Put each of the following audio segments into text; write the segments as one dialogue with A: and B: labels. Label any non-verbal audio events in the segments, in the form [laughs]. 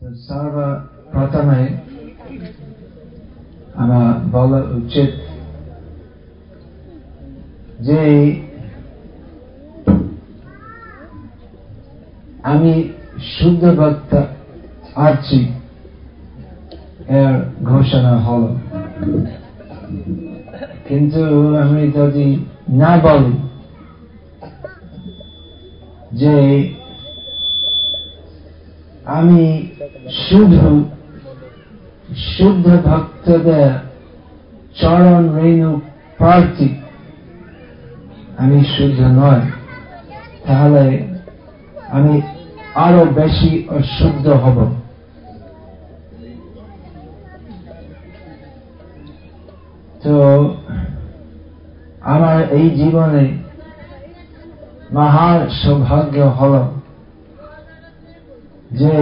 A: সর্বপ্রথমে আমার বলা উচিত যে আমি শুদ্ধ ভক্ত আছি এর ঘোষণা হল। কিন্তু আমি যদি না বলি যে আমি শুধু শুদ্ধ ভক্তদের চরণ রেণু প্রার্থী। আমি শুদ্ধ নয়। তাহলে আমি আরও বেশি অশুদ্ধ হব। তো আমার এই জীবনে মহার সৌভাগ্য হল যে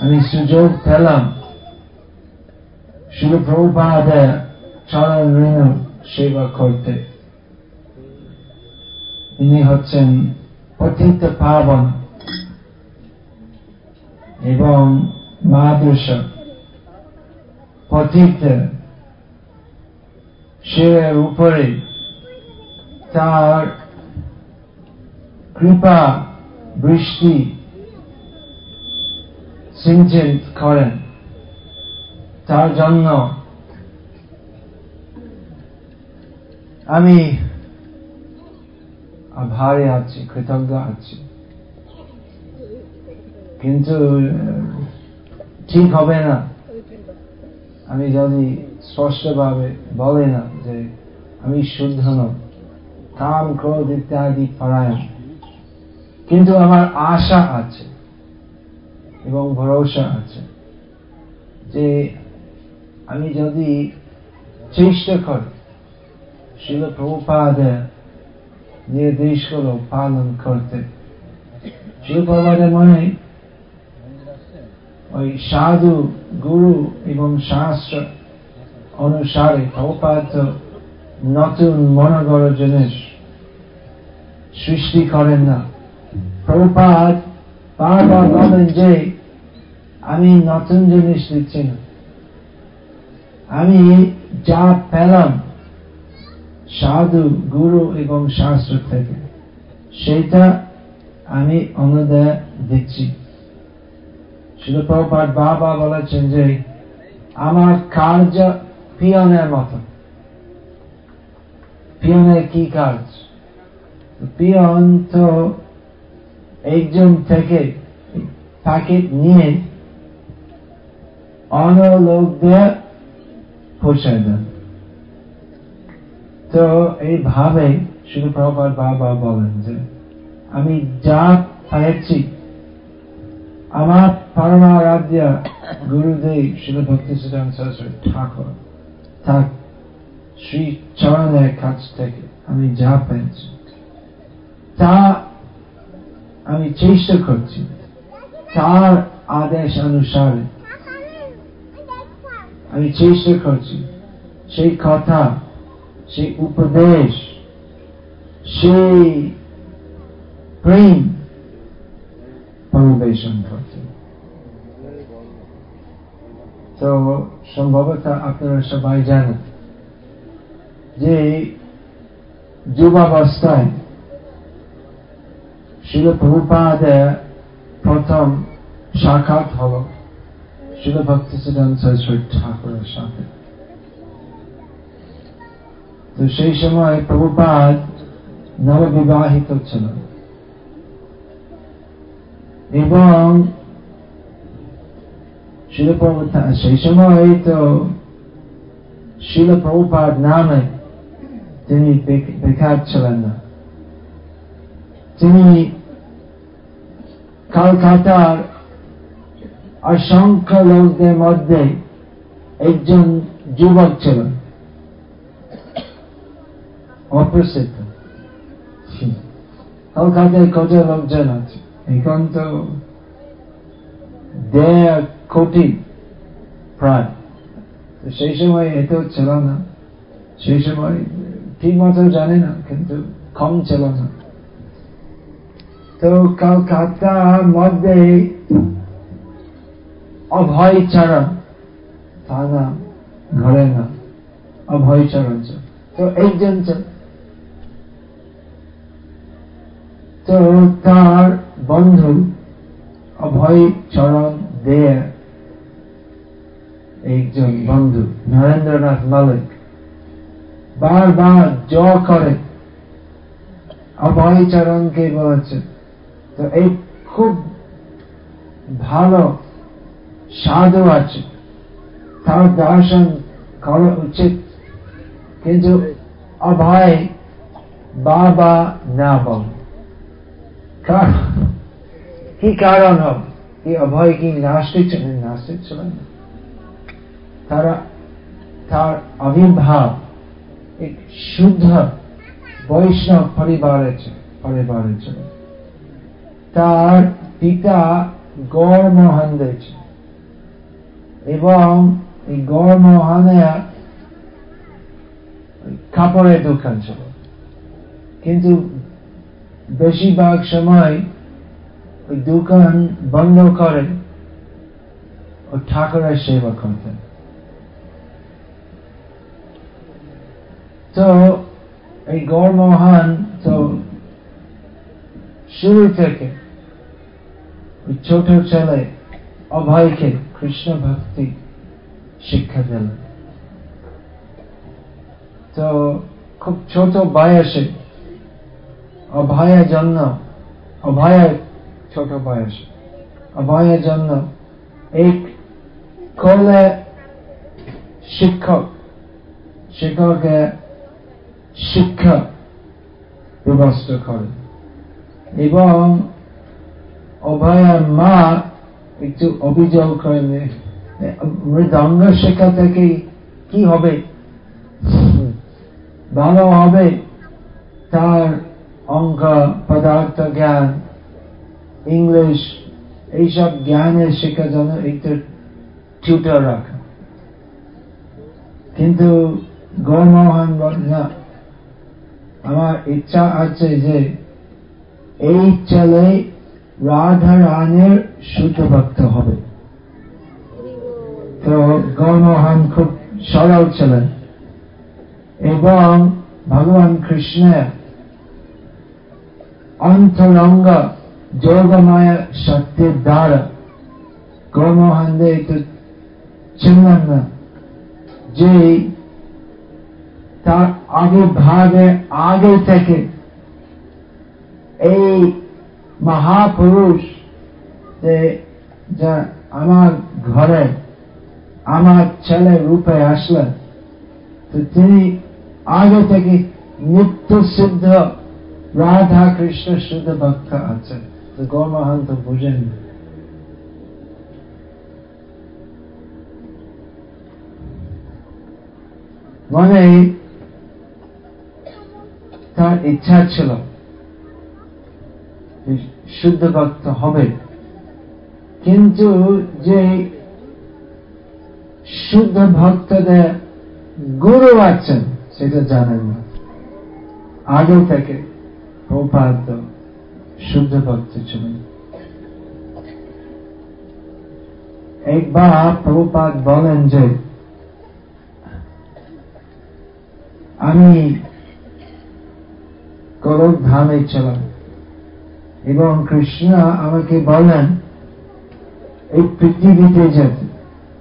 A: আমি সুযোগ পেলাম। শিল প্রভুপাদের চরণ সেবা করতে। তিনি হচ্ছেন পতিত পাবন এবং মাদৃশ পতিত শিরের উপরে তার কৃপা, বৃষ্টি সিঞ্চন করেন। তার জন্য আমি আভারে আছি, কৃতজ্ঞ আছি। কিন্তু ঠিক হবে না। আমি যদি স্পষ্টভাবে বলে না যে আমি শুদ্ধ নয় কাম, ক্রোধ ইত্যাদি পরায়ণ। কিন্তু আমার আশা আছে। এবং ভরসা আছে যে আমি যদি চেষ্টা করি, শিল প্রভুপাদের নির্দেশগুলো পালন করতে, শিল প্রভুপাদের মনে ওই সাধু, গুরু এবং শাস্ত্র অনুসারে প্রভুপাদ নতুন মনোগড় জিনিস সৃষ্টি করেন না। প্রভুপাদ বারবার বলেন যে আমি নতুন জিনিস দিচ্ছি না। আমি যা পেলাম, সাধু, গুরু এবং শাস্ত্র থেকে সেটা আমি অন্যদের দিচ্ছি। শুধু প্রপাত বাবা বলেছেন যে, আমার কার্য পিয়নের মতো। পিয়নের কি কাজ? পিয়ন তো একজন থেকে প্যাকেট নিয়ে লোকদের পৌঁছায় দেন তো এইভাবে শুধু বাবা বলেন যে আমি যা পেয়েছি আমার পরমারাধ্য গুরুদেব শিল ভক্তি সুদান সরস্বতী ঠাকুর তার শ্রী চরণের কাছ থেকে আমি যা পেয়েছি তা আমি চেষ্টা করছি তার আদেশ অনুসারে আমি চেষ্টা করছি সেই কথা, সেই উপদেশ, সেই প্রেম পরিবেশন করতে তো সম্ভবত আপনারা সবাই জানেন যে যুবাবস্থায় শিল প্রভুপাদের প্রথম সাক্ষাৎ হল। শিল ভক্তি সিদ্ধান্ত ঠাকুরের সাথে তো সেই সময় প্রভুপাদ নববিবাহিত ছিলেন এবং সেই সময় তো শিল নামে তিনি বেকার ছিলেন না তিনি কলকাতার অসংখ্য লোকদের মধ্যে একজন যুবক ছিলেন অপ্রসিদ্ধ। কলকাতায় কত লোকজন আছে? এখন তো দেড় কোটি প্রায়। তো সেই সময় এত ছিল না। সেই সময় ঠিক মতো জানে না কিন্তু কম ছিল না। তো কলকাতার মধ্যে অভয় চারণ। তা না ঘরে না। অভয় চরণ তো একজন তো তার বন্ধু অভয় চরণ দেয় একজন বন্ধু, নরেন্দ্রনাথ মালিক। বারবার জ করে অভয় চরণকে বলেছে। তো এই খুব ভালো সাধু আছে। তার দর্শন করা উচিত। কিন্তু অভয় বাবা না বল কি কারণ হবে এই অভয় কি নাস্তিক ছিলেন নাস্তিক ছিলেন তারা, তার আবির্ভাব এক শুদ্ধ বৈষ্ণব পরিবারের পরিবারের ছিল। তার পিতা গড় মোহন দিয়েছে এবং এই গড় মোহনে কাপড়ের দোকান ছিল কিন্তু বেশিরভাগ সময় ওই দোকান বন্ধ করে ও ঠাকুরের সেবা করতেন। তো এই গৌরমোহন তো শুরু থেকে ছোট ছেলে অভয়কে কৃষ্ণ ভক্তি শিক্ষা দিলেন। তো খুব ছোট বয়সে, অভয়ের জন্য, অভয়ের ছোট বয়সে, অভয়ের জন্য এক কোলে শিক্ষক শিক্ষকের শিক্ষা ব্যবস্থা করে এবং অভয়ের মা একটু অভিযোগ মৃদঙ্গ শেখা থেকে কি হবে? ভালো হবে তার অঙ্ক পদার্থ জ্ঞান, ইংলিশ, এইসব জ্ঞানের শেখার জন্য একটু টিউটার রাখা। কিন্তু গৌরমোহন না আমার ইচ্ছা আছে যে এই ছেলে রাধা রানের শুদ্ধ ভক্ত হবে। তো গৌরমোহন খুব সরল ছিলেন। এবং ভগবান কৃষ্ণের অন্তরঙ্গ যোগময় শক্তির দ্বারা গৌরমোহন দে একটু চিনলেন না, যে তার আবির্ভাবে আগে থেকে এই মহাপুরুষ আমার ঘরে, আমার ছেলে রূপে আসলেন তো তিনি আগে থেকে নিত্য সিদ্ধ রাধা কৃষ্ণ শুদ্ধ ভক্ত আছেন। তো গৌরমোহন তো বুঝেন। মনে তার ইচ্ছা ছিল শুদ্ধ ভক্ত হবে। কিন্তু যে শুদ্ধ ভক্তদের গুরু আছেন, সেটা জানেন না। আগে থেকে প্রপাত শুদ্ধ ভক্ত ছিলেন। একবার প্রপাত বলেন যে, আমি গৌরব ধামে ছিলাম এবং কৃষ্ণ আমাকে বলেন, এই পৃথিবীতে যেতে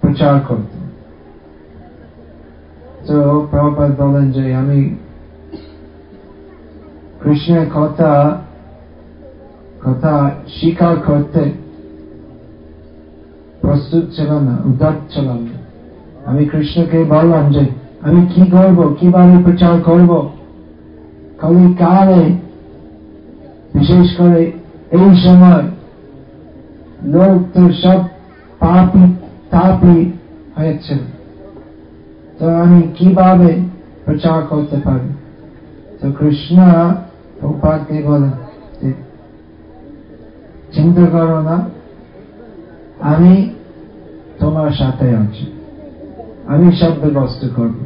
A: প্রচার করতে। তো প্রভুপাত বলেন যে, আমি কৃষ্ণের কথা কথা স্বীকার করতে প্রস্তুত ছিলাম না উদার ছিলাম না। আমি কৃষ্ণকে বললাম যে, আমি কি করব? কীভাবে প্রচার করব? খালি কালে বিশেষ করে এই সময় লোক তো সব পাপি তাপি হয়েছে তো আমি কীভাবে প্রচার করতে পারি? তো কৃষ্ণ উপাকে বলেন চিন্তা করো না, আমি তোমার সাথে আছি। আমি সব ব্যবস্থা করব।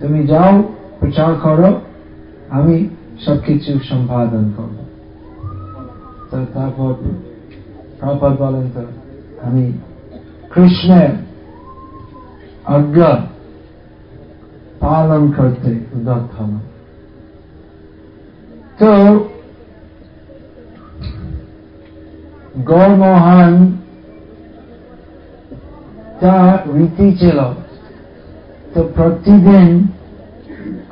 A: তুমি যাও, প্রচার করো, আমি সবকিছু সম্পাদন করব। তারপর প্রপাত বলেন তো আমি কৃষ্ণের আজ্ঞা পালন করতে উদ্যত হন তো গৌরমোহন তা রীতি ছিল, তো প্রতিদিন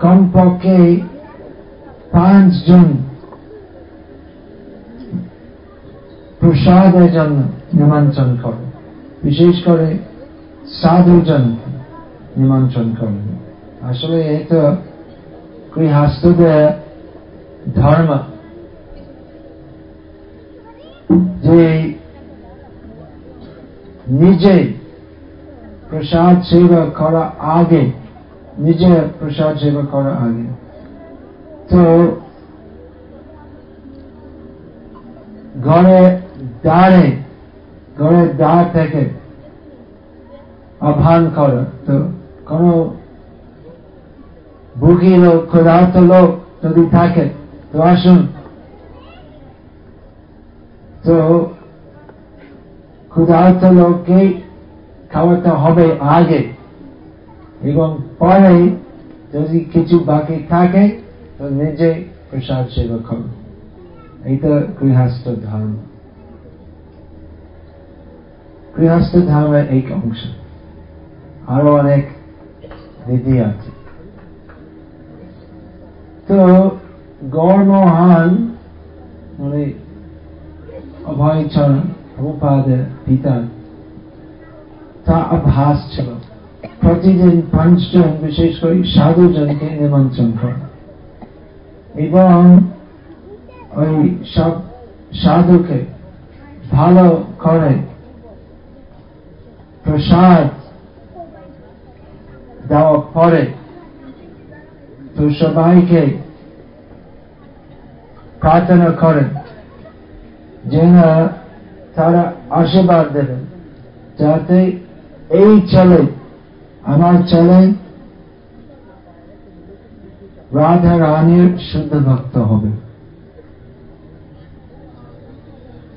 A: কমপক্ষে পাঁচজন প্রসাদের জন্য নিমন্ত্রণ করে। বিশেষ করে সাধুজন নিমন্ত্রণ করেন আসলে এটা গৃহস্থদের ধর্ম। যে নিজে প্রসাদ সেবা করা আগে, নিজে প্রসাদ সেবা করা আগে। তো ঘরে দ্বারে ঘরের দ্বার থেকে আহ্বান করা। তো কোন ভুগি লোক, ক্ষুধার্ত লোক যদি থাকে, তো আসুন। তো ক্ষুধার্ত লোককে খাওয়াতে হবে আগে। এবং পরে যদি কিছু বাকি থাকে, তো নিজে প্রসাদ সেবা করো এটা গৃহস্থ ধর্ম। গৃহস্থ ধর্মের এক অংশ আরও অনেক বিধি আছে তো গৌরমোহন মানে অভয়চরণ প্রভুপাদের পিতা তা অভ্যাস ছিল প্রতিদিন পাঁচজন বিশেষ করে সাধুজনকে নিমন্ত্রণ করা এবং ওই সব সাধুকে ভালো করে প্রসাদ দেওয়া পরে তো সবাইকে প্রার্থনা করেন যেন তারা আশীর্বাদ দেবেন, যাতে এই চলে, আমার চলে রাধা রানীর শুদ্ধ ভক্ত হবে।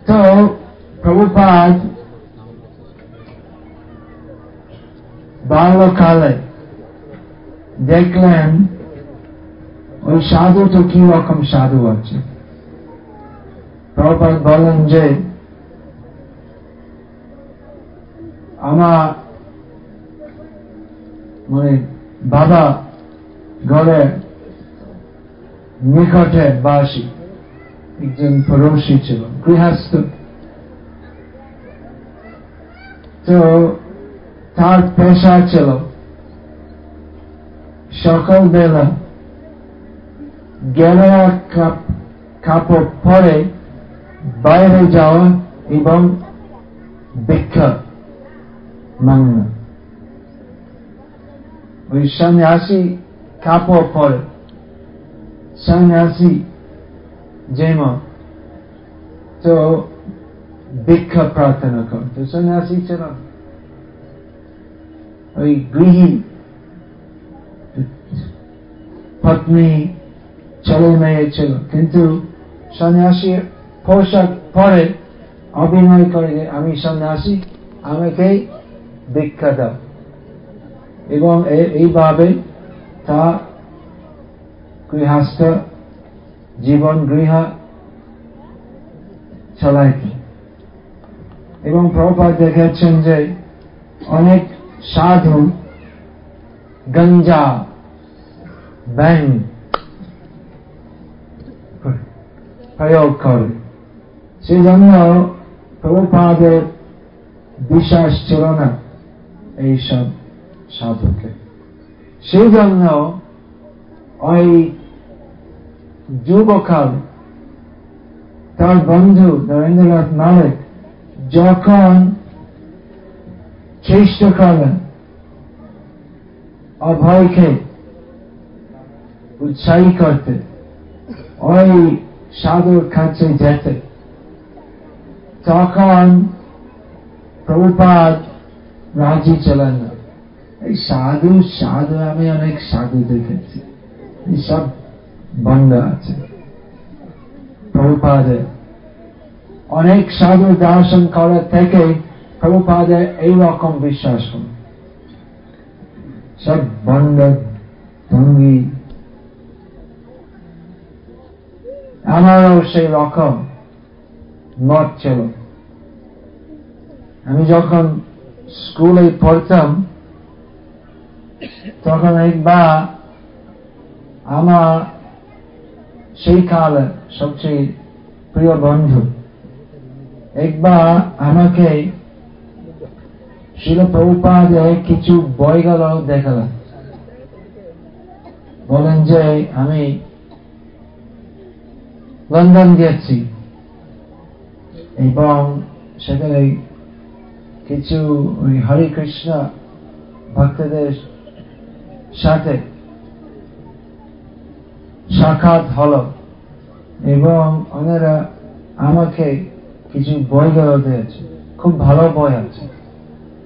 A: তো প্রভুপাদ বাল্যকালে দেখলেন, ওই সাধু তো কি রকম সাধু আছে? প্রভুপাদ বলেন যে, আমার মানে বাবা ঘরে নিকটে বাসী, একজন পড়োশী ছিল গৃহস্থ। তো তার পেশা ছিল সকাল বেলা গেরুয়া কাপড় পরে বাইরে যাওয়া এবং ভিক্ষা মাংনা। ওই সন্ন্যাসী কাপড় পরে। সন্ন্যাসী যেমন তো ভিক্ষা প্রার্থনা কর। তো সন্ন্যাসী ছিল ওই গৃহী পত্নী ছেলে মেয়ে ছিল। কিন্তু সন্ন্যাসীর পোশাক পরে অভিনয় করে আমি সন্ন্যাসী, আমাকে ভিক্ষা দাও। এবং এইভাবে তা গৃহস্থ জীবন গৃহ চালাইত। এবং প্রভুপাত দেখেছেন যে, অনেক সাধু, গঞ্জা ব্যাং প্রয়োগ করে। সেই জন্য প্রভুপাদের বিশ্বাস ছিল না এইসব সাধুকে। সেই জন্য ওই যুবকাল, তার বন্ধু নরেন্দ্রনাথ মালিক যখন চেষ্টা করলেন অভয়কে উৎসাহী করতে। ওই সাধুর কাছে যেতে। তখন প্রভুপাদ রাজি ছিলেন না এই সাধু সাধু, আমি অনেক সাধু দেখেছি। সব বন্ধ আছে। প্রভুপাদের অনেক সাধু দর্শন করার থেকে প্রভুপাদের এইরকম বিশ্বাস সব বন্ধ, ভঙ্গি। আমারও সেই রকম মত ছিল। আমি যখন স্কুলে পড়তাম, তখন একবার আমার সেই কালে সবচেয়ে প্রিয় বন্ধু একবার আমাকে শিল প্রভুপাদে কিছু বইগুলো দেখালাম বলেন যে আমি লন্ডন গেছি এবং সেখানে কিছু ওই হরে কৃষ্ণ ভক্তদের সাথে সাক্ষাৎ হল। এবং ওনারা আমাকে কিছু বইগুলো দিয়েছে। খুব ভালো বই আছে।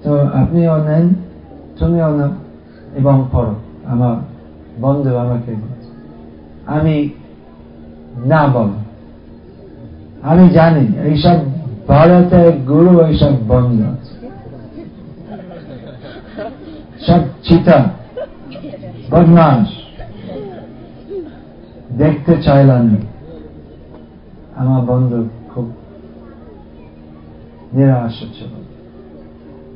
A: তো আপনিও নেন, তুমিও নাও এবং পড়ো। আমার বন্ধু আমাকে আমি না বল আমি জানি এইসব ভারতের গুরু এইসব বন্ধ সব চিতা বদমাস দেখতে চাইলাম আমার বন্ধু খুব নিরাশ ছিল।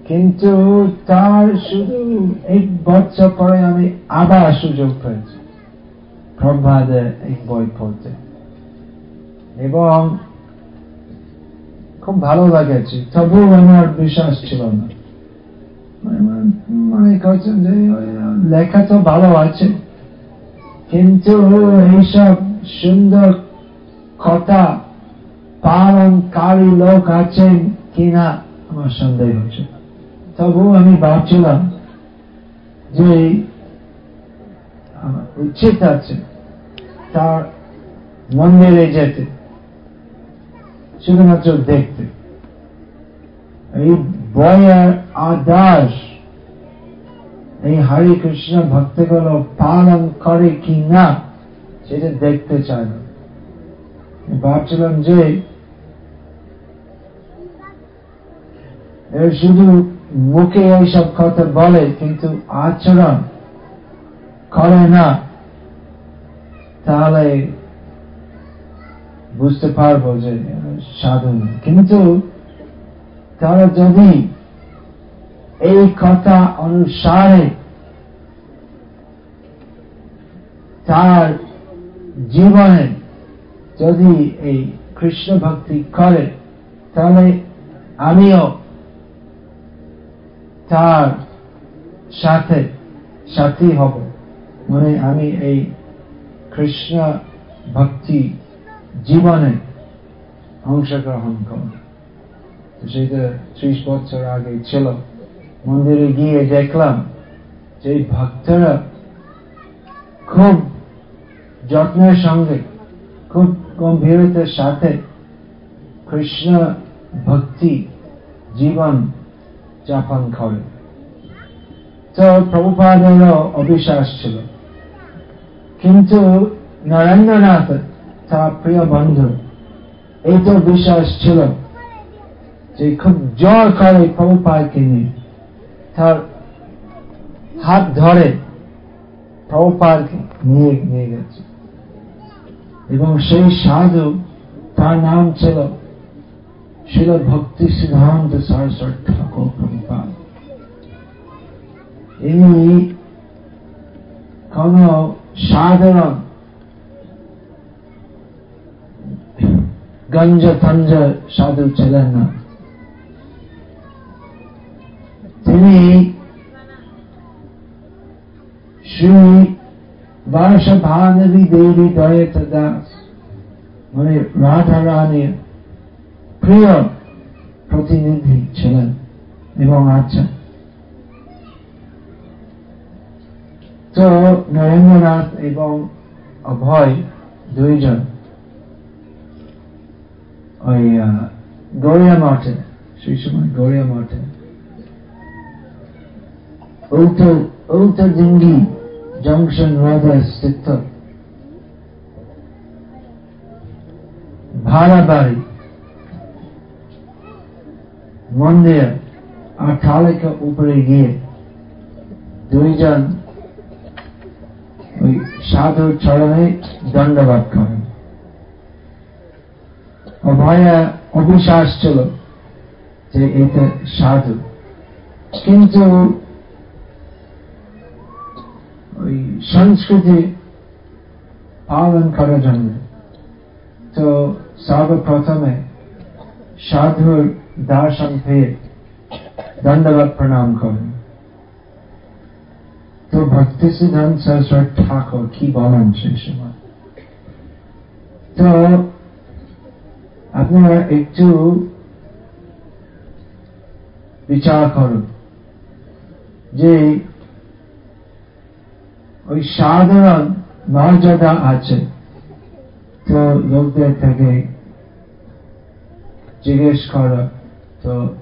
A: কিন্তু তার শুধু এক বছর পরে আমি আবার সুযোগ পেয়েছি। প্রভাদে এক বই পড়তে। এবং খুব ভালো লাগেছে। তবু আমার বিশ্বাস ছিল না। মনে করছেন যে লেখা তো ভালো আছে। কিন্তু এইসব সুন্দর কথা পালনকারী লোক আছেন কিনা আমার সন্দেহ হচ্ছে। তবু আমি ভাবছিলাম যে উচিত আছে তার মন্দিরে যেতে, শুধুমাত্র দেখতে। এই বয়ের আদাস, এই হরে কৃষ্ণ ভক্তগুলো পালন করে কি না সেটা দেখতে চায় না। ভাবছিলাম যে শুধু মুখে এইসব কথা বলে, কিন্তু আচরণ করে না, তাহলে বুঝতে পারব যে সাধু। কিন্তু তারা যদি এই কথা অনুসারে তার জীবনে যদি এই কৃষ্ণ ভক্তি করে, তাহলে আমিও তার সাথে সাথী হব। মানে আমি এই কৃষ্ণ ভক্তি জীবনে অংশগ্রহণ করব। সেটা ত্রিশ বছর আগে ছিল। মন্দিরে গিয়ে দেখলাম যে ভক্তরা খুব যত্নের সঙ্গে, খুব গম্ভীরতার সাথে কৃষ্ণ ভক্তি জীবন যাপন করে তো প্রভুপাদেরও অবিশ্বাস ছিল কিন্তু নরেন্দ্রনাথ তার প্রিয় বন্ধু, এই তো বিশ্বাস ছিল যে খুব জোর করে প্রভুপাদকে নিয়ে তার হাত ধরে প্রভুপাদকে নিয়ে নিয়ে গেছে। এবং সেই সাধু, তার নাম ছিল শিল ভক্তি সিদ্ধান্ত সরস্বতী ঠাকুর প্রভুপাদ ইনি কোন সাধারণ গঞ্জ তঞ্জ সাধু ছিলেন না। তিনি শ্রী বর্ষভানবী দেবী দয়ত দাস মানে রাধা রানীর প্রিয় প্রতিনিধি ছিলেন এবং আছেন তো নরেন্দ্রনাথ এবং অভয় দুইজন ওই গৌরিয়া মঠে, সেই সময় গৌরিয়া মঠে। ডিঙ্গি জংশন রোডে স্থিত ভাড়া বাড়ি মন্দির আঠালিকা উপরে গিয়ে দুইজন ওই সাধুর চরণে দণ্ডবাদ করেন অভয়া অবিশ্বাস ছিল যে এটা সাধু কিন্তু ওই সংস্কৃতি পালন করার জন্য তো সর্বপ্রথমে সাধুর দর্শন পেয়ে দণ্ডবাদ প্রণাম করেন তো ভক্তি সিদ্ধান্ত সরস্বর ঠাকুর, কি বলেন সেই সময়? তো আপনারা একটু বিচার করুন যে ওই সাধারণ মর্যাদা আছে। তো লোকদের থেকে জিজ্ঞেস করো। তো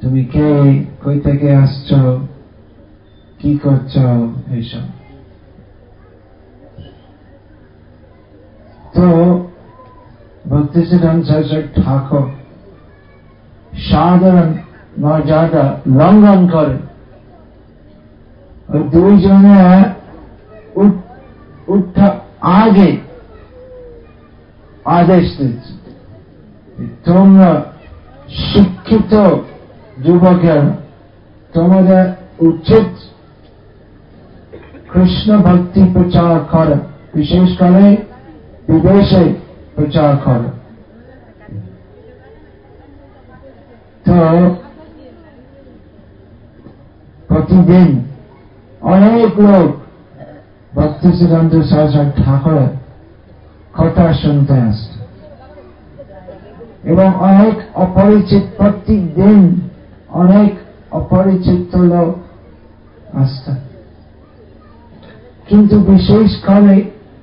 A: তুমি কে কই থেকে আসছ? কি করছ? এইসব। তো ভক্তি সিদ্ধান্ত ঠাকুর সাধারণ মর্যাদা লঙ্ঘন করে। ওই দুইজনে উঠা আগে আদেশ দিচ্ছে। তোমরা শিক্ষিত যুবকের তোমাদের উচিত কৃষ্ণ ভক্তি প্রচার করে। বিশেষ করে বিদেশে প্রচার করে। তো প্রতিদিন অনেক লোক ভক্তি সিদ্ধান্ত সরস্বর ঠাকুরের কথা শুনতে আসত এবং অনেক অপরিচিত প্রত্যেক দিন অনেক অপরিচিত লোক আসত কিন্তু বিশেষ করে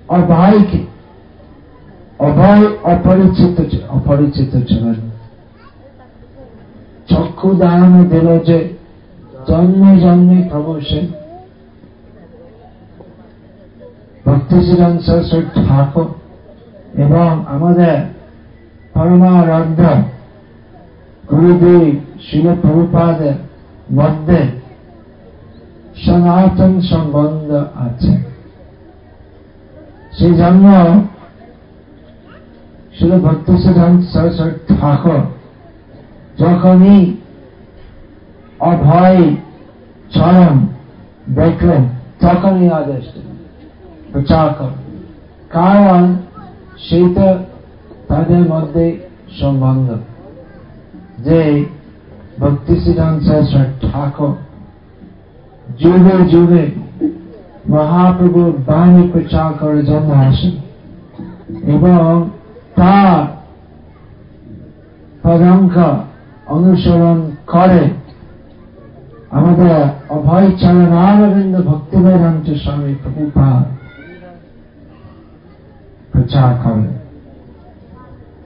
A: অভয়কে অভয় অপরিচিত অপরিচিত ছিলেন। চক্ষু দাঁড়ানো দিল যে জন্মে জন্মে প্রভু সে। ভক্তিশীলন সরস্বতী ঠাকুর। এবং আমাদের পরমারাধ্য গুরুদেব শিল প্রভুপাদের মধ্যে সনাতন সম্বন্ধ আছে সেই জন্য শিল সরস্বতী ঠাকুর যখনই অভয় চরণ দেখলেন তখনই আদেশ প্রচার কর কারণ সেইটা তাদের মধ্যে সম্বন্ধ। যে ভক্তি সিদ্ধান্ত ঠাকুর যুগে যুগে মহাপ্রভুর বাণী প্রচার করার জন্য আসেন এবং তার পদাঙ্ক অনুসরণ করে আমাদের অভয় চরণারবিন্দ ভক্তি বেদান্ত স্বামী প্রভুপাদ প্রচার করে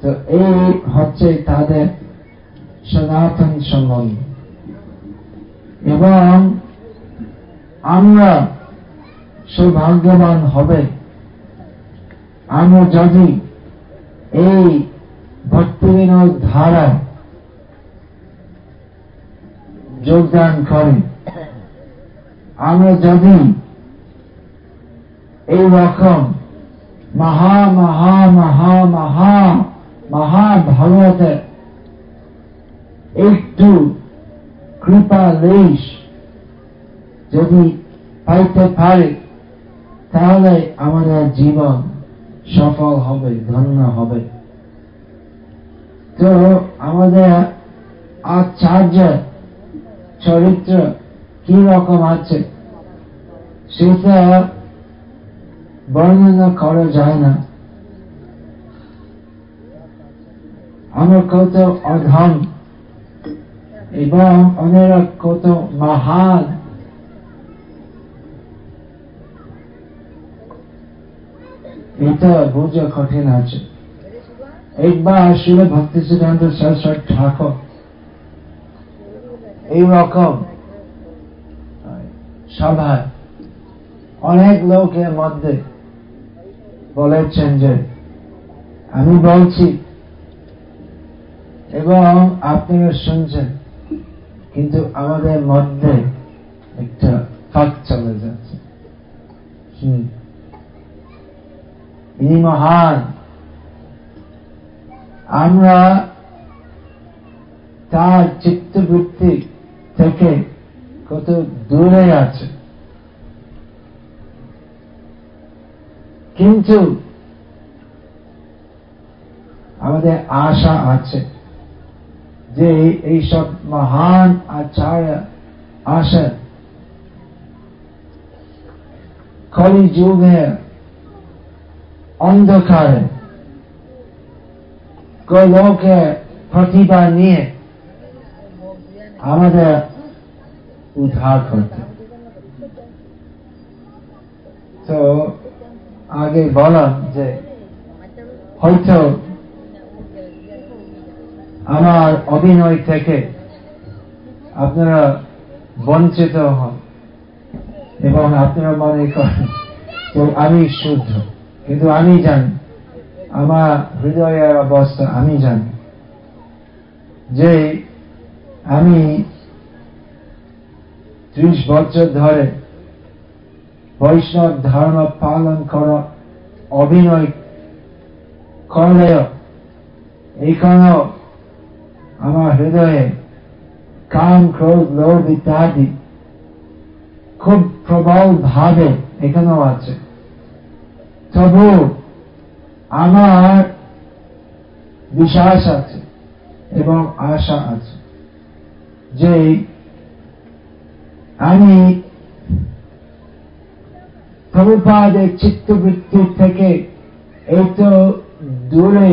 A: তো এই হচ্ছে তাদের সনাতন সম্বন্ধ এবং আমরা সৌভাগ্যবান হবে। আমরা যদি এই ভক্তিবিনোদ ধারায় যোগদান করি, আমরা যদি এই রকম মহা মহা মহা মহা মহাভারতে একটু কৃপা লেশ যদি পাইতে পারে, তাহলে আমাদের জীবন সফল হবে, ধন্য হবে। তো আমাদের আচার্য চরিত্র কি রকম আছে, সেটা বর্ণনা করা যায় না। আমরা কত অধম এবং অনেরা কত মহান। এটা বোঝা কঠিন আছে। একবার শিল ভক্তি সিদ্ধান্ত সরস্বতী ঠাকুর এইরকম সভায় অনেক লোকের মধ্যে বলেছেন যে, আমি বলছি এবং আপনারা শুনছেন, কিন্তু আমাদের মধ্যে একটা ফাঁক চলে যাচ্ছে। ইনি মহান। আমরা তার চিত্তবৃত্তি থেকে কত দূরে আছে। কিন্তু আমাদের আশা আছে। যে এইসব মহান আচার্য আসে কলি যুগে অন্ধকারে গোলকে প্রতিভা নিয়ে আমাদের উদ্ধার করতে। তো আগে বললাম যে হয়তো আমার অভিনয় থেকে আপনারা বঞ্চিত হন এবং আপনারা মনে করেন যে আমি শুদ্ধ। কিন্তু আমি জানি, আমার হৃদয়ের অবস্থা আমি জানি যে আমি ত্রিশ বছর ধরে বৈষ্ণব ধর্ম পালন করা, অভিনয় করলেও এখানেও আমার হৃদয়ে কাম, ক্রোধ, লোভ ইত্যাদি খুব প্রবল ভাবে এখানেও আছে। তবু আমার বিশ্বাস আছে এবং আশা আছে যে আমি প্রভুপাদের চিত্তবৃত্তি থেকে এই তো দূরে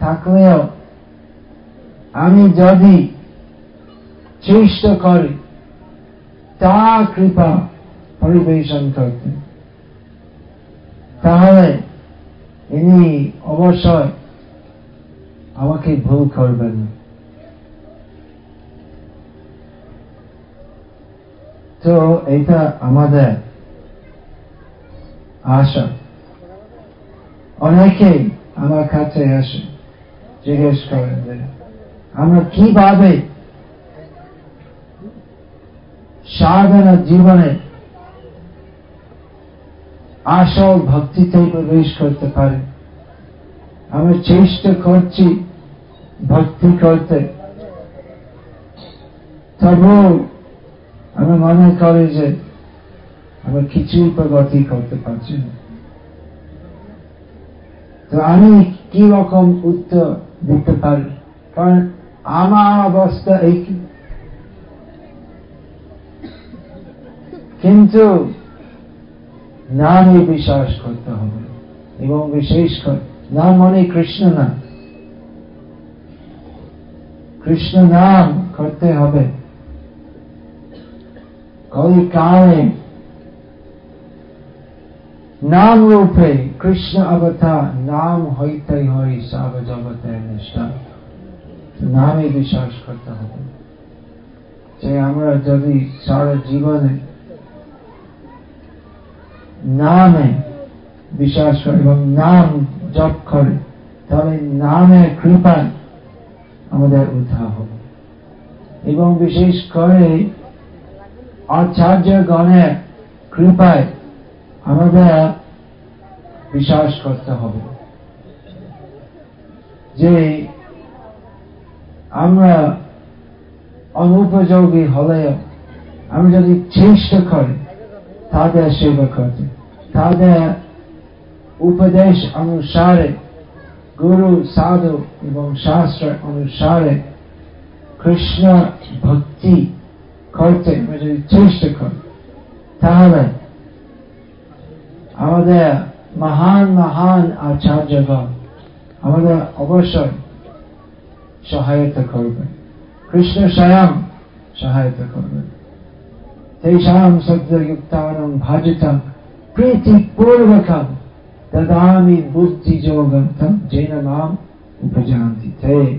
A: থাকলেও আমি যদি চেষ্টা করি তা কৃপা পরিবেশন করতে। তাহলে ইনি অবশ্যই আমাকে ভুল করবেন তো এটা আমাদের আশা। অনেকেই আমার কাছে আসে জিজ্ঞেস করেন যে আমরা কীভাবে সাধনা জীবনে আসল ভক্তিতে প্রবেশ করতে পারি? আমরা চেষ্টা করছি ভক্তি করতে। তবু আমি মনে করি যে আমরা কিছুই প্রগতি করতে পারছি না। তো আমি কি রকম উত্তর দিতে পারি? কারণ আমার অবস্থা এই কিন্তু নামে বিশ্বাস করতে হবে এবং বিশেষ করে, নাম মনে কৃষ্ণ না কৃষ্ণ নাম করতে হবে। কলি কালে নাম রূপে কৃষ্ণ অবতার নাম হইতে হয় সব জগতের নিষ্ঠা। নামে বিশ্বাস করতে হবে। যে আমরা যদি সারা জীবনে নামে বিশ্বাস করে এবং নাম জপ করে, তাহলে নামের কৃপায় আমাদের উদ্ধার হবে। এবং বিশেষ করে আচার্য গণের কৃপায় আমাদের বিশ্বাস করতে হবে। যে আমরা অনুপযোগী হলেও আমরা যদি চেষ্টা করি, তাদের সেবা করতে। তাদের উপদেশ অনুসারে, গুরু, সাধু এবং শাস্ত্র অনুসারে কৃষ্ণ ভক্তি করতে আমরা যদি চেষ্টা করি, তাহলে আমাদের মহান মহান আচার্যগণ আমাদের অবশ্যই সহায়তা করবেন কৃষ্ণ স্বয়ং সহায়তা করবেন তেষাম সদ্যযুক্তানম ভাজিতম প্রীতিপূর্বকম দদামি বুদ্ধিযোগম যেন মাম উপজানতি তে।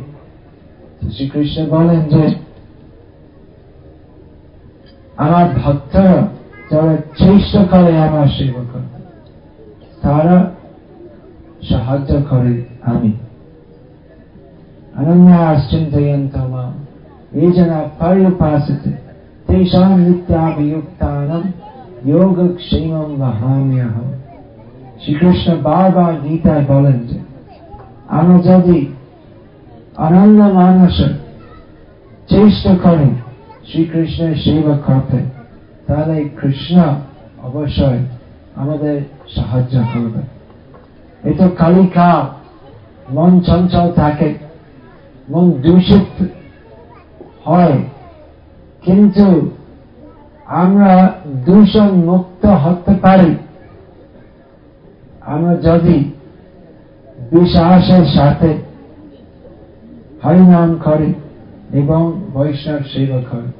A: শ্রীকৃষ্ণ বলেন যে, আমার ভক্তরা যারা চেষ্টা করে আমার সেবা করতে তারা সাহায্য করে আমি। অনন্যাশ্চিন্তয়ন্ত মাম ये जना पर्युपासते तेषां नित्याभियुक्तानां योगक्षेमं वहाम्यहम् শ্রীকৃষ্ণ বারবার গীতায় বলেন যে আমরা যদি আনন্দ মানুষের চেষ্টা করি শ্রীকৃষ্ণের সেবা করতে তাহলে কৃষ্ণ অবশ্যই আমাদের সাহায্য করবে এটা খালি খাও মন চঞ্চল থাকে মন দূষিত হয়। কিন্তু আমরা দূষণ মুক্ত হতে পারি। আমরা যদি বিশ্বাসের সাথে হরিনাম করি এবং বৈষ্ণব সেবা করি।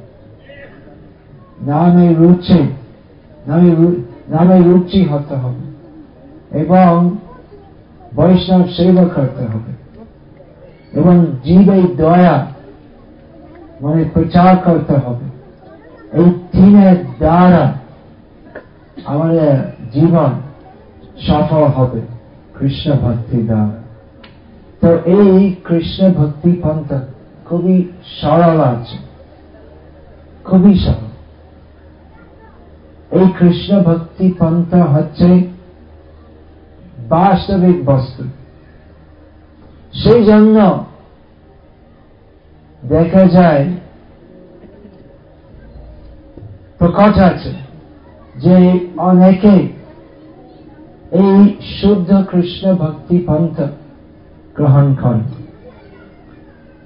A: নামে রুচি নামে রুচি হতে হবে এবং বৈষ্ণব সেবা করতে হবে। এবং জীবে দয়া মানে প্রচার করতে হবে। এই তিনের দ্বারা আমাদের জীবন সফল হবে, কৃষ্ণ ভক্তি দ্বারা। তো এই কৃষ্ণ ভক্তি পন্থ খুবই সরল আছে, খুবই সরল। এই কৃষ্ণ ভক্তি পন্থ হচ্ছে বাস্তবিক বস্তু। সেই জন্য দেখা যায়, প্রকট আছে যে অনেকে এই শুদ্ধ কৃষ্ণ ভক্তি পন্থ গ্রহণ করেন।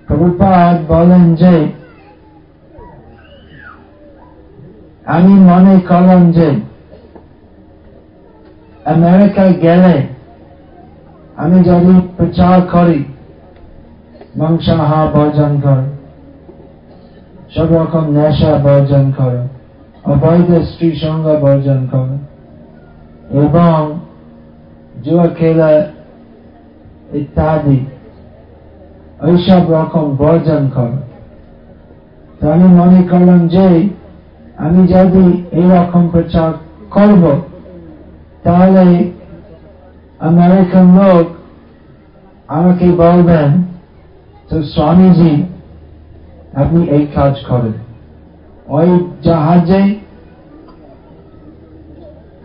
A: প্রভুপাদ বলেন যে, আমি মনে করলাম যে, আমেরিকায় গেলে আমি যদি প্রচার করি মাংসাহার বর্জন কর সব রকম নেশা বর্জন কর অবৈধ স্ত্রী সঙ্গ বর্জন কর এবং জুয়া খেলা ইত্যাদি, এইসব রকম বর্জন কর তো আমি মনে করলাম যে আমি যদি এইরকম প্রচার করব, তাহলে আমেরিকান লোক আমাকে বলবেন, তো স্বামীজি, আপনি এই কাজ করেন। ওই জাহাজে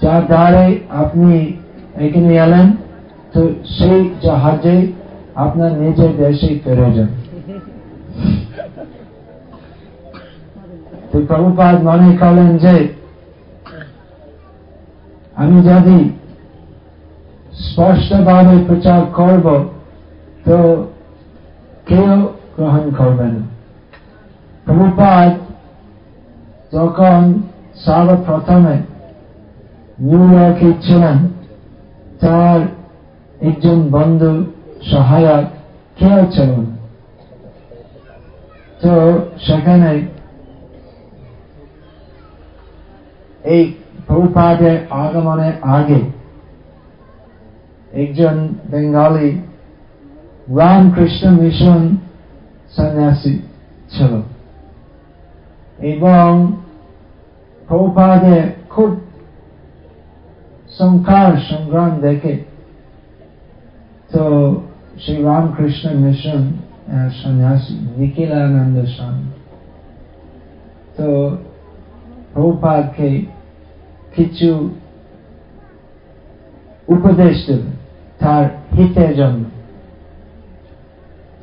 A: যা দ্বারে আপনি এখানে এলেন, তো সেই জাহাজে আপনার নিজের দেশে ফিরে যান। তো প্রভুপাদ মনে করলেন যে, আমি যদি স্পষ্টভাবে প্রচার করব, তো কেউ গ্রহণ করবে না। প্রভুপাদ যখন সর্বপ্রথমে নিউ ইয়র্কে ছিলেন, তার একজন বন্ধু সহায়ক কেউ ছিলেন তো সেখানে এই প্রভুপাদের আগমনের আগে একজন বেঙ্গলি রামকৃষ্ণ মিশন সন্ন্যাসী ছিল এবং প্রভুপাদের খুব সংখ্যার সংগ্রাম দেখে তো শ্রী রামকৃষ্ণ মিশন সন্ন্যাসী নিখিলানন্দ স্বামী তো প্রভুপাদকে কিছু উপদেশ দেবে তার হিতের জন্য।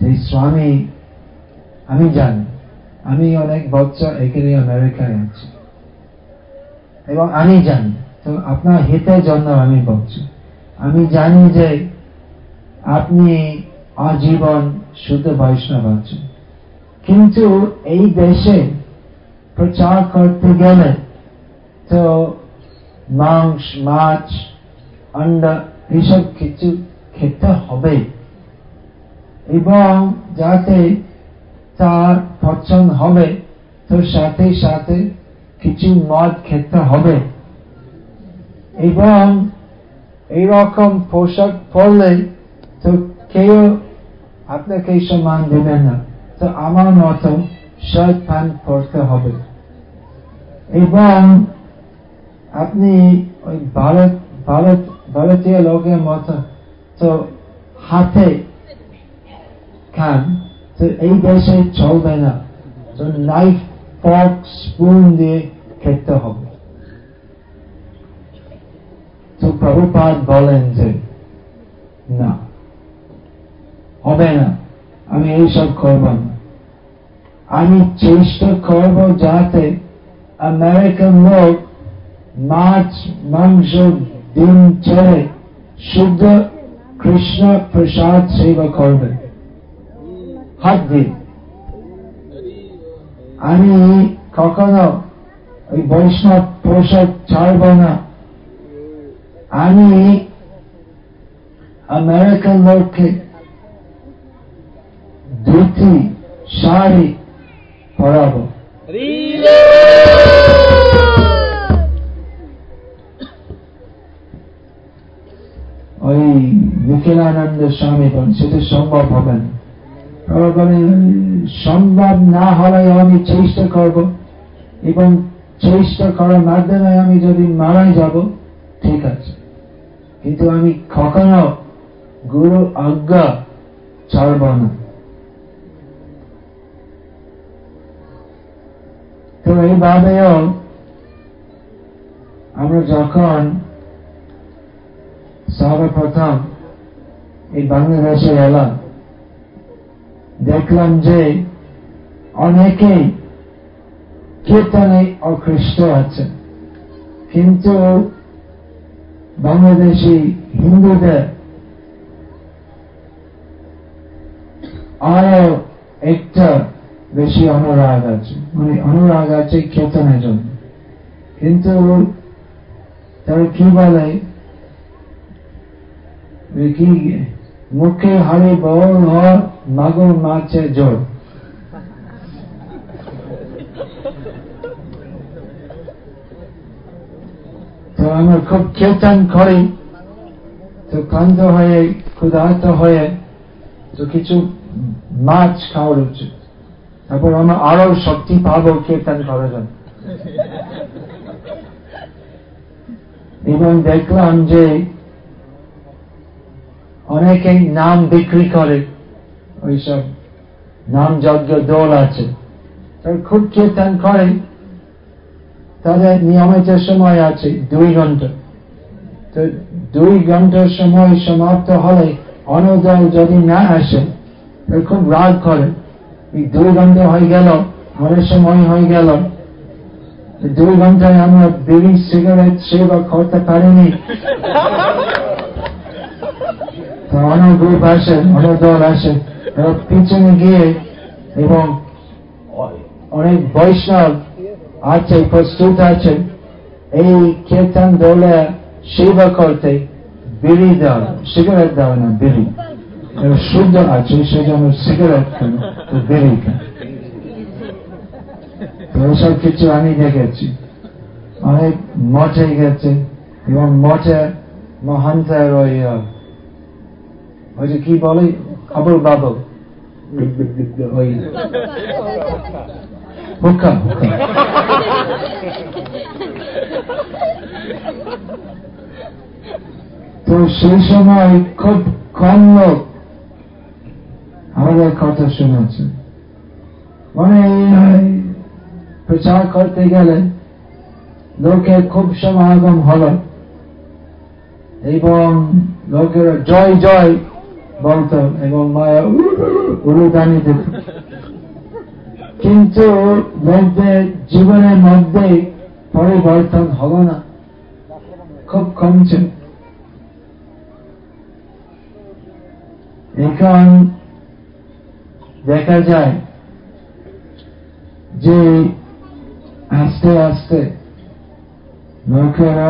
A: যে স্বামী, আমি জানি, আমি অনেক বছর এখানে আমেরিকায় আছি। এবং আমি জানি, তো আপনার হিতের জন্য আমি বলছি। আমি জানি যে আপনি আজীবন শুদ্ধ বৈষ্ণব আছেন। কিন্তু এই দেশে প্রচার করতে গেলে তো মাংস, মাছ আন্ডা এসব কিছু খেতে হবে এবং যাতে তার পছন্দ হবে, তো সাথে সাথে কিছু মদ খেতে হবে। এবং এইরকম পোশাক পরলে তো কেউ আপনাকে সম্মান দেবে না। তো আমার মতো শার্ট প্যান্ট পরতে হবে। এবং আপনি ওই ভারত ভারত ভারতীয় লোকের মতো, তো হাতে খান, তো এই দেশে চলবে না। তো নাইফ ফর্ক স্পুন দিয়ে খেতে হবে। তো প্রভুপাত বলেন যে, না, হবে না, আমি এইসব করব না। আমি চেষ্টা করব যাতে আমেরিকান লোক মাছ, মাংস ডিম ছেড়ে শুদ্ধ কৃষ্ণ প্রসাদ সেবা করবে। হাত দিয়ে আমি কখনো ওই বৈষ্ণব পোশাক ছাড়ব না। আমি আমেরিকান লোককে ধুতি, শাড়ি পরাবো। ওই নিখিলানন্দ স্বামী বলেন সেটা সম্ভব হবে না। সম্ভব না হলে আমি চেষ্টা করব। এবং চেষ্টা করার মাধ্যমে আমি যদি মারা যাব, ঠিক আছে। কিন্তু আমি কখনো গুরু আজ্ঞা ছাড়ব না। তো এইভাবেও আমরা যখন সর্বপ্রথম এই বাংলাদেশে এলাম দেখলাম যে অনেকেই কীর্তনে অকৃষ্ট আছে কিন্তু বাংলাদেশি হিন্দুদের আরও একটা বেশি অনুরাগ আছে। মানে অনুরাগ আছে কেতনের জন্য। কিন্তু তারা কি বলে? কি মুখে হাড়ি বল আর মাগুর মাছের জোর তো আমরা খুব কীর্তন করি তো ক্লান্ত হয়ে ক্ষুধার্ত হয়ে তো কিছু মাছ খাওয়ার উচিত তারপর আমরা আরও শক্তি পাবো কীর্তন করার জন্য। [laughs] এবং দেখলাম যে অনেকে নাম বিক্রি করে, ওইসব নাম যজ্ঞ দোল আছে। খুব কীর্তন করে তাদের নিয়মিত সময় আছে, দুই ঘণ্টা তো দুই ঘণ্টার সময় সমাপ্ত হলে অনদল যদি না আসে খুব রাগ করে। দুই ঘণ্টা হয়ে গেল, অনেক সময় হয়ে গেল। দুই ঘন্টায় আমরা বিড়ি, সিগারেট, সেবা করতে পারিনি। অনেক গ্রুপ আসে অনেক দল আসে তারা পিছনে গিয়ে এবং অনেক বৈষ্ণব আছে, প্রস্তুত আছে, এই কীর্তন দলে সেবা করতে বিড়ি দেওয়া, সিগারেট দেওয়া না, বিড়ি। শুদ্ধ আছে, সেজন্য সিগারেট তো বিড়ি কেন এসব কিছু আমি দেখেছি। অনেক মঠে গেছে এবং মঠে মহান্তের ওই ওই যে কি বলে? খবর হুক্কা। তো সেই সময় খুব কম লোক আমাদের কথা শুনেছে। মানে প্রচার করতে গেলে লোকের খুব সমাগম হল। এবং লোকেরা জয় জয় বলত এবং মায়া উলুদানি দিত কিন্তু লোকদের জীবনের মধ্যে পরিবর্তন হল না। খুব কমছে। এখন দেখা যায় যে আস্তে আস্তে লোকেরা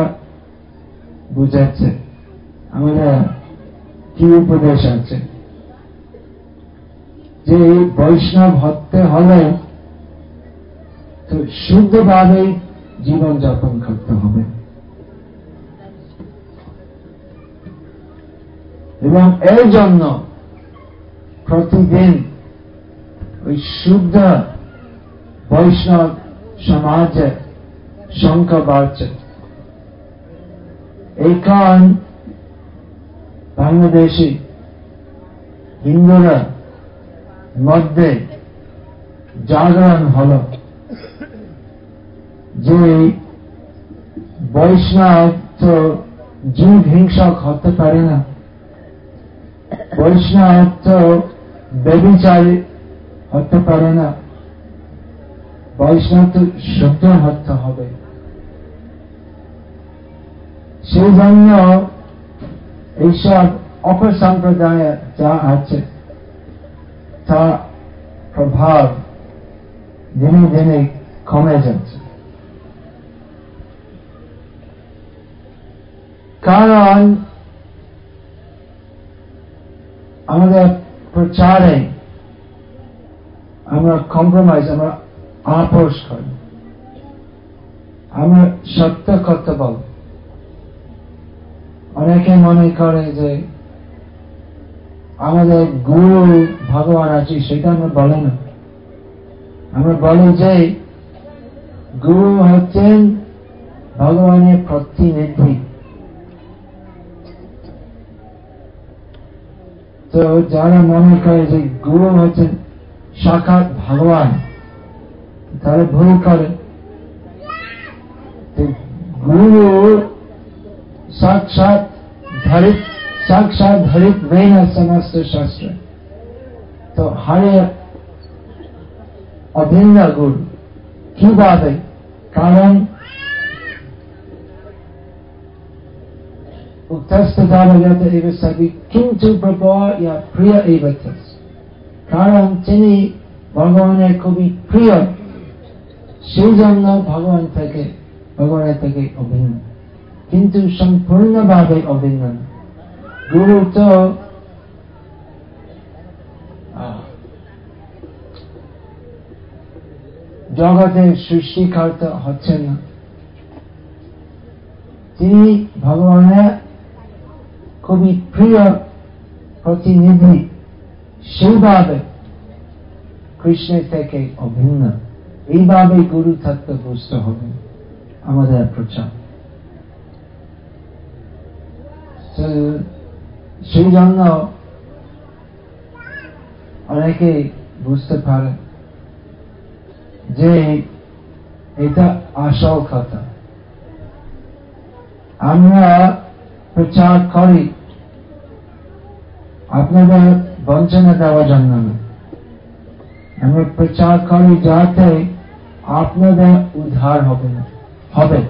A: বুঝাচ্ছে। আমাদের কি উপদেশ আছে? যে বৈষ্ণব হতে হলে তো শুদ্ধভাবে জীবন যাপন করতে হবে। এবং এর জন্য প্রতিদিন ওই শুদ্ধ বৈষ্ণব সমাজে সংখ্যা বাড়ছে এইখান বাংলাদেশি হিন্দুরা মধ্যে জাগরণ হল। যে বৈষ্ণব তো জীব হিংসক হতে পারে না। বৈষ্ণব তো বেবিচারী হতে পারে না। বৈষ্ণব তো শুদ্ধ হতে হবে। সেই জন্য এইসব অপসম্প্রদায় যা আছে, তা প্রভাব দিনে দিনে কমে যাচ্ছে। কারণ আমাদের প্রচারে আমরা কম্প্রোমাইজ আমরা আপোষ করি। আমরা সত্য কথা বল অনেকে মনে করে যে আমাদের গুরু ভগবান আছে, সেটা আমরা বলে না। আমরা বলি যে গুরু হচ্ছেন ভগবানের প্রতিনিধি। তো যারা মনে করে যে গুরু হচ্ছেন সাক্ষাৎ ভগবান, তারা ভুল করে। গুরু সাক্ষাৎ ধরিত সাক্ষাৎ ধরিত বেন সমস্ত শাস্ত্র তো হরে অভিন্ন গুরু কীভাবে কারণ উত্তস্তদাবগত এব সবই কিন্তু প্রভা ইয়া প্রিয় এব কারণ তিনি ভগবানের খুবই প্রিয় সেই জন্য ভগবান থেকে ভগবানের থেকে অভিন্ন কিন্তু সম্পূর্ণভাবে অভিন্ন। গুরু তো জগতের সৃষ্টিকর্তা হচ্ছেন না। তিনি ভগবানের খুবই প্রিয় প্রতিনিধি, সেইভাবে কৃষ্ণের থেকে অভিন্ন। এইভাবে গুরু তত্ত্ব বুঝতে হবে আমাদের প্রচার। সেই জন্য অনেকে বুঝতে পারে যে এটা আসল কথা। আমরা প্রচার করি আপনাদের বঞ্চনা দেওয়ার জন্য না। আমরা প্রচার করি যাতে আপনাদের উদ্ধার হবে না, হবে।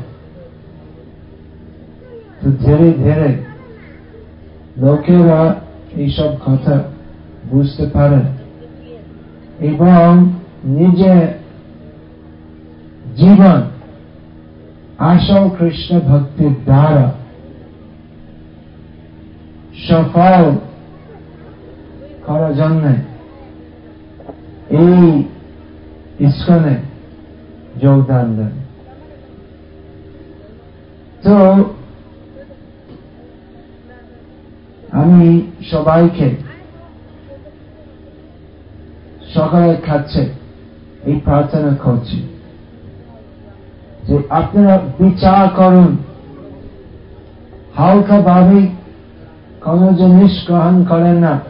A: তো ধীরে ধীরে লোকেরা এইসব কথা বুঝতে পারে। এবং নিজে জীবন আসল কৃষ্ণ ভক্তির দ্বারা সফল করার জন্য এই ইস্কনে যোগদান দেন। তো আমি সবাইকে সকালে খাচ্ছে, এই প্রার্থনা করছি। যে আপনারা বিচার করুন। হালকা ভাবে কোন জিনিস গ্রহণ করেন না।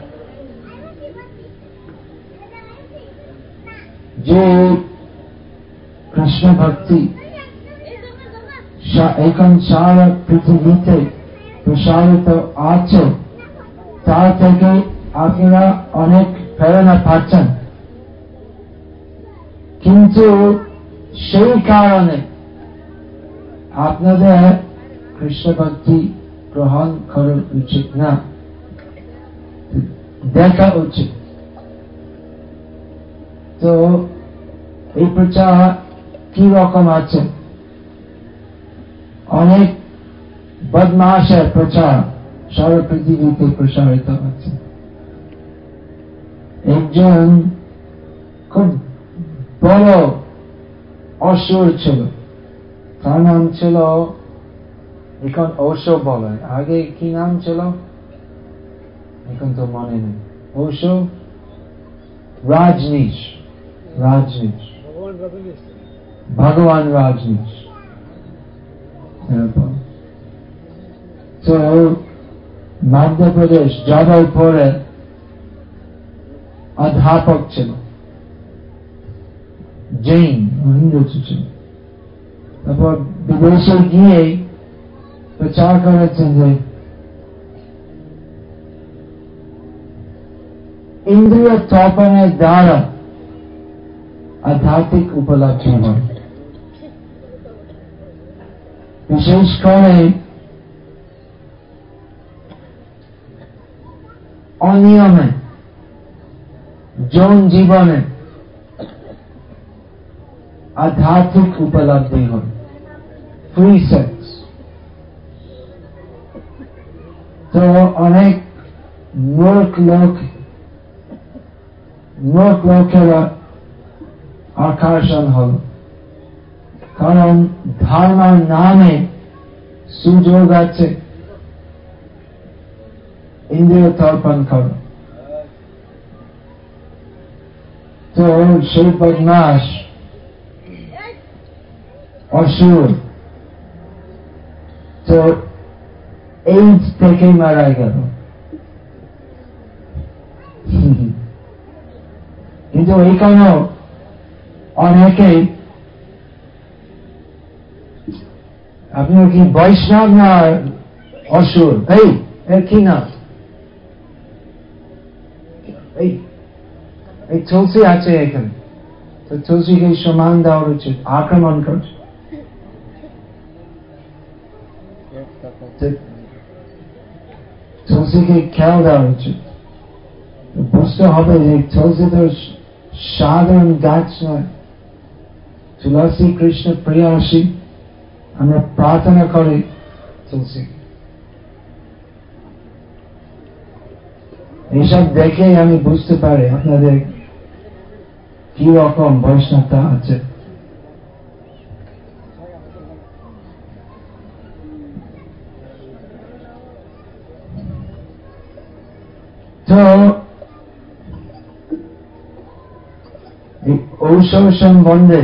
A: যে কৃষ্ণ ভক্তি এখন সারা পৃথিবীতে প্রসারিত আছে তার থেকে আপনারা অনেক প্রেরণা পাচ্ছেন। কিন্তু সেই কারণে আপনাদের কৃষ্ণ ভক্তি গ্রহণ করা উচিত না। দেখা উচিত। তো এই প্রচার কি রকম আছে? অনেক বদমাসের প্রচার। সারা পৃথিবীতে প্রসারিত আছে একজন খুব বড় অসুর ছিল। তার নাম ছিল, এখন ঔষধ বলে। আগে কি নাম ছিল? এখন তো মনে নেই। ঔষধ রাজনীশ। রাজনীশ। ভগবান রাজনীশ। তো মধ্যপ্রদেশ জবলপুরে অধ্যাপক ছিল জৈন হিন্দু ছিল তারপর বিদেশে গিয়ে প্রচার করেছেন যে ইন্দ্রিয় তপনের দ্বারা আধ্যাত্মিক উপলব্ধি হয় বিশেষ করে অনিয়মে যৌন জীবনে আধ্যাত্মিক উপলব্ধি হয়। ফ্রি সেক্স তো অনেক মূর্খ লোক মূর্খ লোকেরা আকর্ষণ হল। কারণ ধর্মের নামে সুযোগ আছে। ইন্দ্রিয় তর্পণ কর তো সেই বদমাস অসুর তো এইডস থেকে মারা গেল। [laughs] কিন্তু এইখানেও অনেকেই আপনি কি বৈষ্ণব না অসুর এই কি না এই এই তুলসী আছে এখানে। তো তুলসীকে সমান দেওয়া উচিত? আক্রমণ করছে। তুলসীকে খেয়াল দেওয়া উচিত? বুঝতে হবে যে তুলসী তো সাধারণ গাছ নয়। তুলসী কৃষ্ণ প্রিয়াসী, আমরা প্রার্থনা করি তুলসী এইসব দেখে আমি বুঝতে পারি আপনাদের কি রকম বৈষ্ণবতা আছে। তো ঔষধ সম্বন্ধে,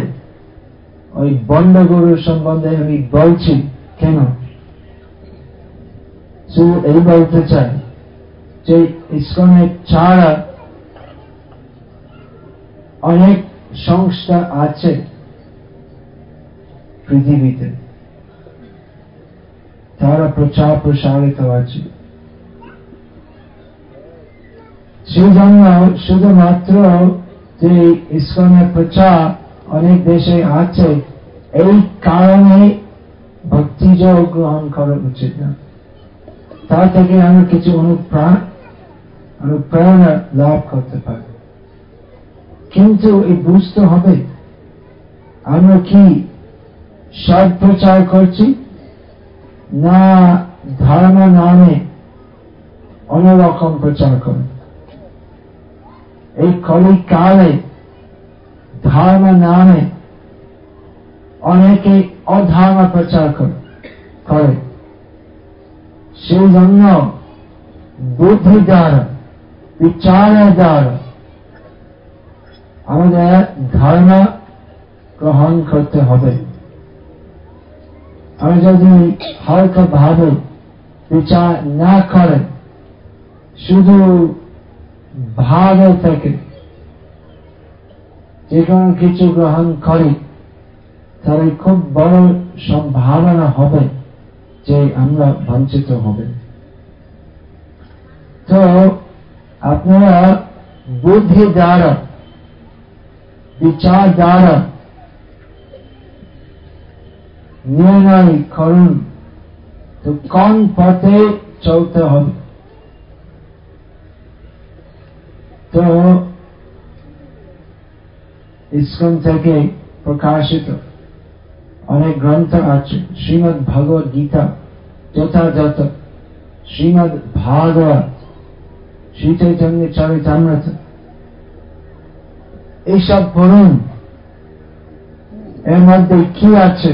A: ওই বন্ড গরু সম্বন্ধে আমি বলছি, কেন? এই বলতে চাই যে ইস্কনের ছাড়া অনেক সংস্থা আছে পৃথিবীতে। তারা প্রচার প্রসারিত আছে। সেই জন্য শুধুমাত্র যে ইস্কনের প্রচার অনেক দেশে আছে, এই কারণে ভক্তিযোগ গ্রহণ করা উচিত না। তা থেকে আমরা কিছু অনুপ্রাণ অনুপ্রেরণা লাভ করতে পারি। কিন্তু এই বুঝতে হবে, আমরা কি সৎ প্রচার করছি? না ধারণা নামে অন্যরকম প্রচার করি। এই কলি কালে ধর্ম নামে অনেকে অধর্ম প্রচার করে সেই জন্য বুদ্ধি দ্বারা বিচারের দ্বারা আমাদের ধর্ম গ্রহণ করতে হবে। আমি যদি হালকা ভাবে বিচার না করে, শুধু ভাবে থেকে যে কোনো কিছু গ্রহণ করি, তাহলে খুব বড় সম্ভাবনা হবে যে আমরা বঞ্চিত হবে। তো আপনারা বুদ্ধি দ্বারা বিচার দ্বারা নির্ণয় করুন তো কোন পথে চলতে হবে তো ইস্কন থেকে প্রকাশিত অনেক গ্রন্থ আছে শ্রীমদ ভগবত গীতা যথাযথ শ্রীমদ ভাগবত শ্রী চৈতন্য চরিতামৃত এইসব পড়ুন এর মধ্যে কি আছে?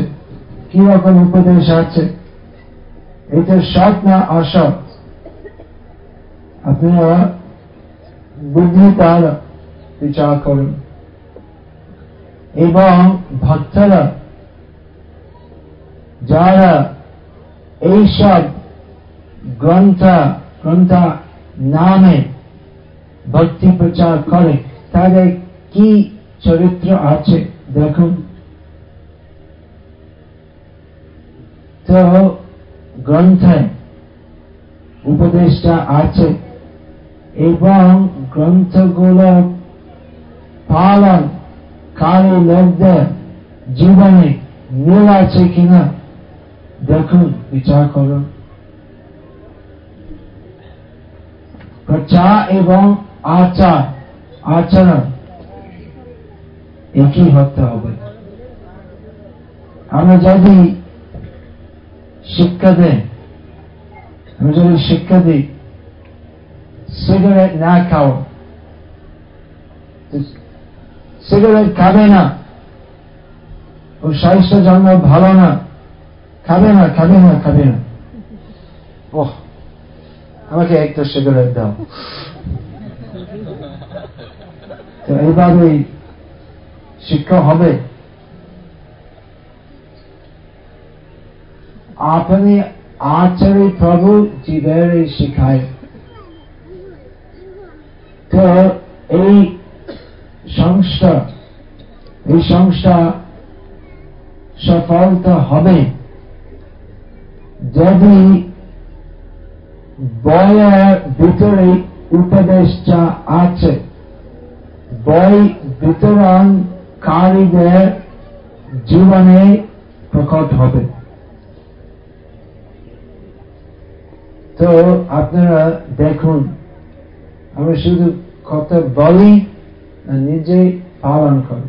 A: কি রকম উপদেশ আছে? এটা সৎ না অসৎ? আপনারা বুদ্ধি দ্বারা বিচার করুন। এবং ভক্তরা, যারা এইসব গ্রন্থ গ্রন্থ নামে ভক্তি প্রচার করে। তাদের কি চরিত্র আছে? দেখুন। তো গ্রন্থে উপদেশটা আছে। এবং গ্রন্থগুলো পালন কারী লোকদের জীবনে মিল আছে কিনা? দেখুন, বিচার করুন। প্রচার এবং আচার আচরণ একই হতে হবে আমরা যদি শিক্ষা দেয় আমরা যদি শিক্ষা দিই সিগারেট না খাও সিগারেট খাবে না ও স্বাস্থ্য জন্য ভালো না। খাবে না খাবে না খাবে না। ওহ। আমাকে একটা সিগারেট দাও। তো এইভাবে শিক্ষা হবে। আপনি আচার্য প্রভু জীবের শিখায়। তো এই সংস্থা এই সংস্থা সফলতা হবে। যদি বয়ের ভিতরে উপদেশটা আছে। বই বিতরণকারীদের জীবনে প্রকট হবে। তো আপনারা দেখুন, আমরা শুধু কথা বলি, নিজে পালন করি।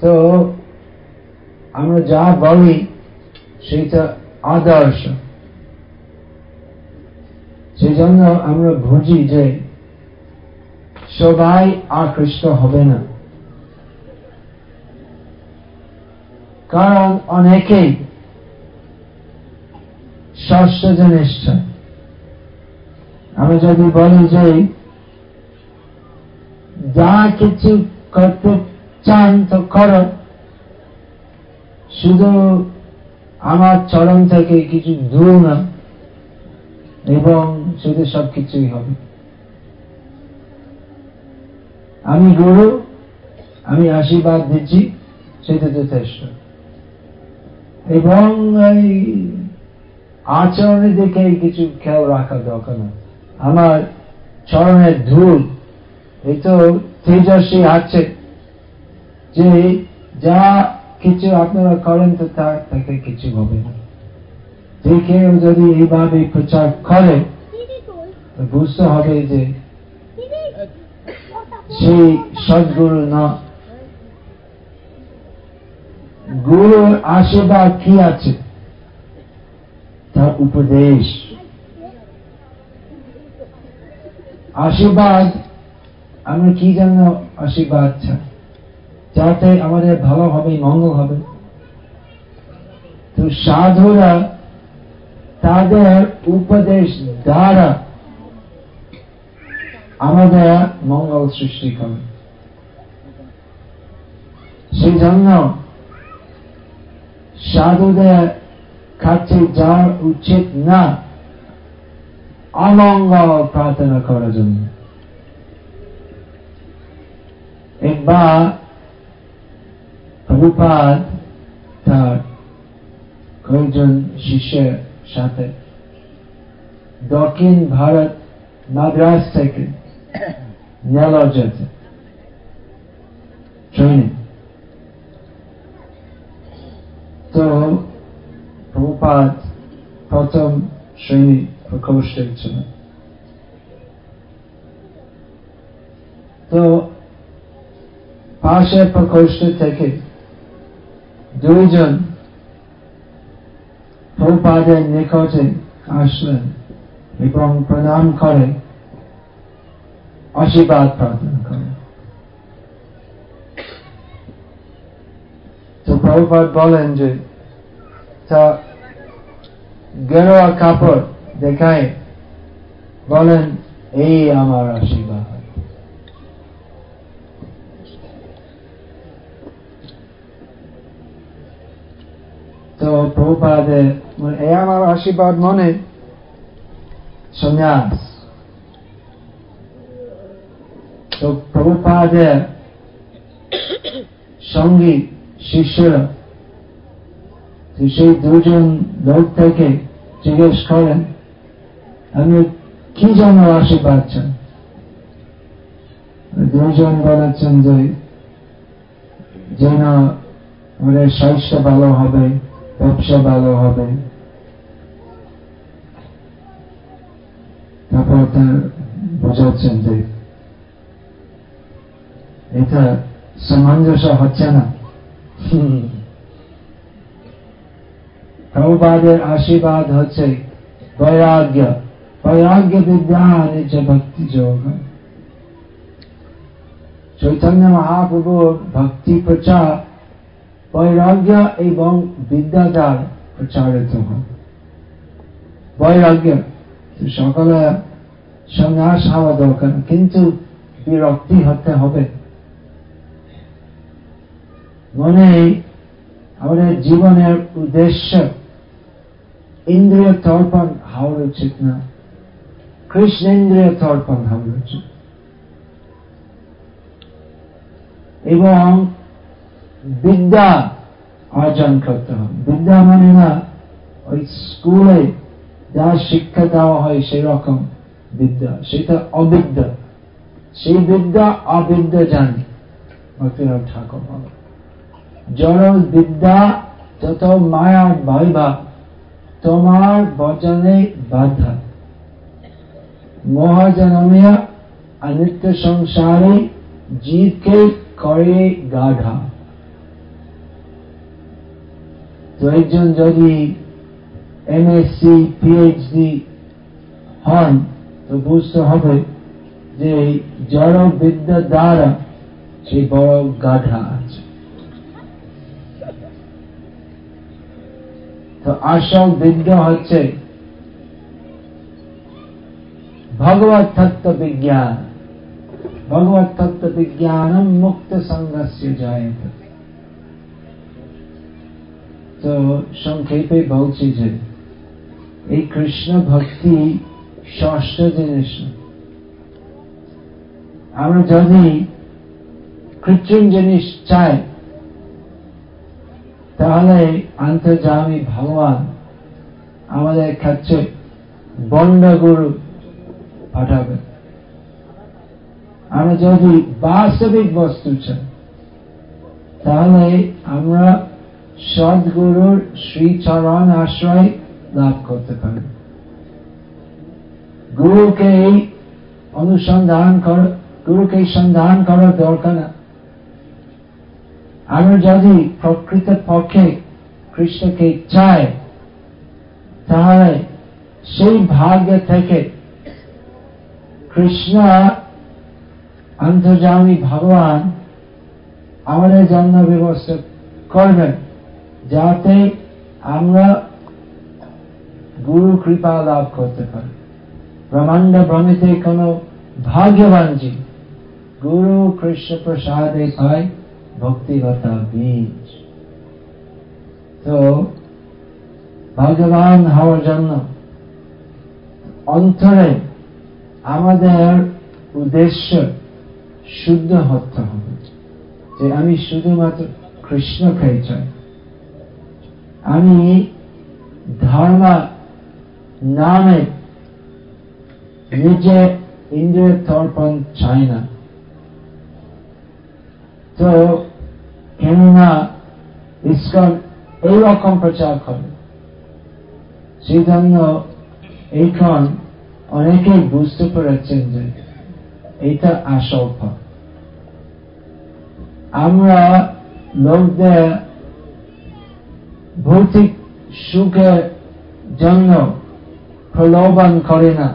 A: তো আমরা যা বলি, সেটা আদর্শ। সেই জন্য আমরা বুঝি যে সবাই আকৃষ্ট হবে না। কারণ অনেকেই ষষ্ঠ জিনিসঠ আমি যদি বলি যে যা কিছু করতে চান তো করো। শুধু আমার চরণ থেকে কিছু দূর না, এবং শুধু সব কিছুই হবে। আমি গুরু, আমি আশীর্বাদ দিচ্ছি, সেটা যথেষ্ট। এবং এই আচরণের দিকে কিছু খেয়াল রাখা দরকার না। আমার চরণের ধূল, এই তো তেজস্বী আছে, যে যা কিছু আপনারা করেন তো তার থেকে কিছু হবে না। দেখে যদি এইভাবে প্রচার করে বুঝতে হবে যে সেই সদ্গুরু না। গুরুর আশীর্বাদ কি আছে? তার উপদেশ। আশীর্বাদ আমরা কি জন্য আশীর্বাদ চাই? যাতে আমাদের ভালো হবে, মঙ্গল হবে। তো সাধুরা তাদের উপদেশ দ্বারা আমাদের মঙ্গল সৃষ্টি করে। সেই জন্য সাধুদের কাছে যাওয়া উচিত না অমঙ্গল প্রার্থনা করার জন্য। একবার প্রভুপাদ তার কয়েকজন শিষ্যের সাথে। দক্ষিণ ভারত মাদ্রাস থেকে ট্রেনে তো প্রভুপাদ প্রথম শ্রেণি প্রকোষ্ঠে ছিলেন তো পাশে প্রকোষ্ঠ থেকে দুইজন প্রভুপাদের নিকটে আসলেন এবং প্রণাম করে, আশীর্বাদ প্রার্থনা করে। তো প্রভুপাদ বলেন যে, তা গেরোয়া কাপড় দেখায়, বলেন, এই আমার আশীর্বাদ। তো প্রভুপাদে এ আমার আশীর্বাদ মনে, সন্ন্যাস। তো প্রভুপাদের সঙ্গী শিষ্যরা সেই দুজন লোক থেকে জিজ্ঞেস করেন, আমি কি জন্য আশীর্বাদ চান দুজন বলেছেন যে, যেন আমাদের স্বাস্থ্য ভালো হবে। ব্যবসা ভালো হবে তারপর তার বোঝাচ্ছেন যে এটা সামঞ্জস্য হচ্ছে না প্রভুপাদের আশীর্বাদ হচ্ছে বৈরাগ্য বৈরাগ্য বিদ্যা নিজ ভক্তি যোগ চৈতন্য মহাপ্রভু ভক্তি প্রচার বৈরাগ্য এবং বিদ্যা দ্বার প্রচারিত হয় বৈরাগ্য সকলে সন্ন্যাস হওয়া দরকার কিন্তু বিরক্তি হতে হবে। মনে আমাদের জীবনের উদ্দেশ্য, ইন্দ্রিয় তর্পণ হওয়া উচিত না। কৃষ্ণেন্দ্রিয় তর্পণ হওয়া উচিত। এবং বিদ্যা অর্জন করতে হবে। বিদ্যা মানে না, ওই স্কুলে যা শিক্ষা দেওয়া হয় সেরকম বিদ্যা, সেটা অবিদ্যা। সেই বিদ্যা অবিদ্যা জানি। ভক্তিনাথ ঠাকুর বলে জড় বিদ্যা যত মায়া বৈভব তোমার বচনে বাধা। মহাজনমিয়া অনিত্য সংসারে জীবকে করে গাঢ়া তো একজন যদি এমএসসি পিএইচডি হন, তো বুঝতে হবে যে জড় বিদ্যা দ্বারা সেই বড় গাঢ়া আছে। তো আসল বিদ্যা হচ্ছে ভগবত তত্ত্ব বিজ্ঞান। ভগবত তত্ত্ব বিজ্ঞান মুক্ত সংঘর্ষ যায় তো সংক্ষেপে বলছি যে, এই কৃষ্ণ ভক্তি ষষ্ঠ জিনিস আমরা যদি কৃত্রিম জিনিস চাই, তাহলে আন্তর্জামী ভগবান আমাদের কাছে বন্ড গুরু পাঠাবে আমরা যদি বাস্তবিক বস্তু চাই, তাহলে আমরা সদ্গুরুর শ্রীচরণ আশ্রয় লাভ করতে পারি। গুরুকে এই অনুসন্ধান কর, গুরুকে সন্ধান করার দরকার না। আমরা যদি প্রকৃত পক্ষে কৃষ্ণকে চাই তাহলে সেই ভাগ্য থেকে কৃষ্ণ আন্তর্জামী ভগবান আমাদের জন্য ব্যবস্থা করবেন। যাতে আমরা গুরু কৃপা লাভ করতে পারি। ব্রহ্মাণ্ড ভ্রমিতে কোন ভাগ্যবান জি গুরু কৃষ্ণ প্রসাদে পায় ভক্তিলতা বীজ। তো ভগবান হওয়ার জন্য অন্তরে আমাদের উদ্দেশ্য শুদ্ধ হতে হবে। যে আমি শুধুমাত্র কৃষ্ণকে চাই। আমি ধর্ম নামে নিজে ইন্দ্রিয় তর্পণ চাই না। তো কেননা ইস্কন এইরকম প্রচার করে। সেই জন্য এইখন অনেকেই বুঝতে পেরেছেন যে এটা আসল আমরা লোকদের ভৌতিক সুখের জন্য প্রলোভন করে না।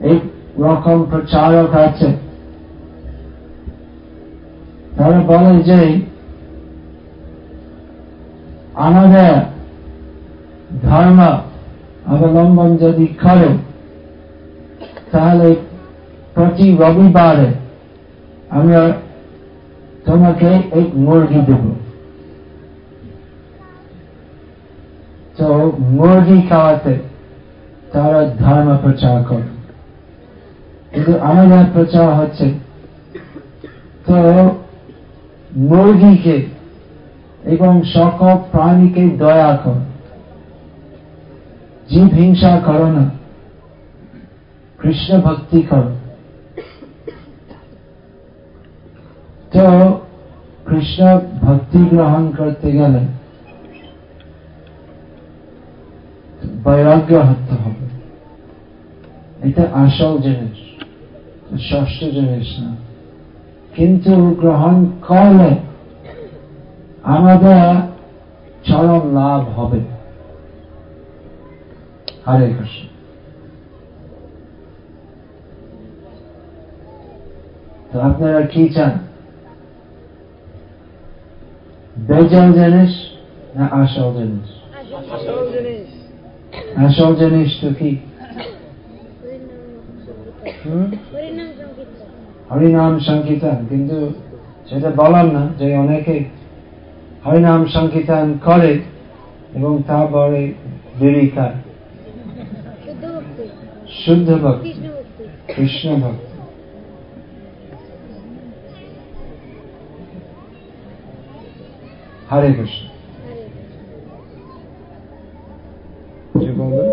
A: এই রকম প্রচারক আছে। তারা বলে যে, আমাদের ধর্ম অবলম্বন যদি করে, তাহলে প্রতি রবিবারে আমরা তোমাকে এক মুরগি দেব। তো মুরগি খাওয়াতে তারা ধর্ম প্রচার করে। কিন্তু আমাদের প্রচার হচ্ছে, তো মুরগিকে এবং সকল প্রাণীকে দয়া কর। জীব হিংসা করো না, কৃষ্ণ ভক্তি করো। তো কৃষ্ণ ভক্তি গ্রহণ করতে গেলে বৈরাগ্য হতে হবে। এটা আসল জিনিস ষষ্ঠ জিনিস না। কিন্তু গ্রহণ করলে আমাদের চরম লাভ হবে। হরে কৃষ্ণ। তো আপনারা কি চান? বেজাল জিনিস না আসল জিনিস। আসল জিনিস তো কি? হরিনাম সংকীর্তন কিন্তু সেটা বলার না, যে অনেকে হরিনাম সংকীর্তন করে এবং তারপরে বিড়ি খায়। শুদ্ধ ভক্ত, কৃষ্ণ ভক্ত। হরে কৃষ্ণ। কি বলবেন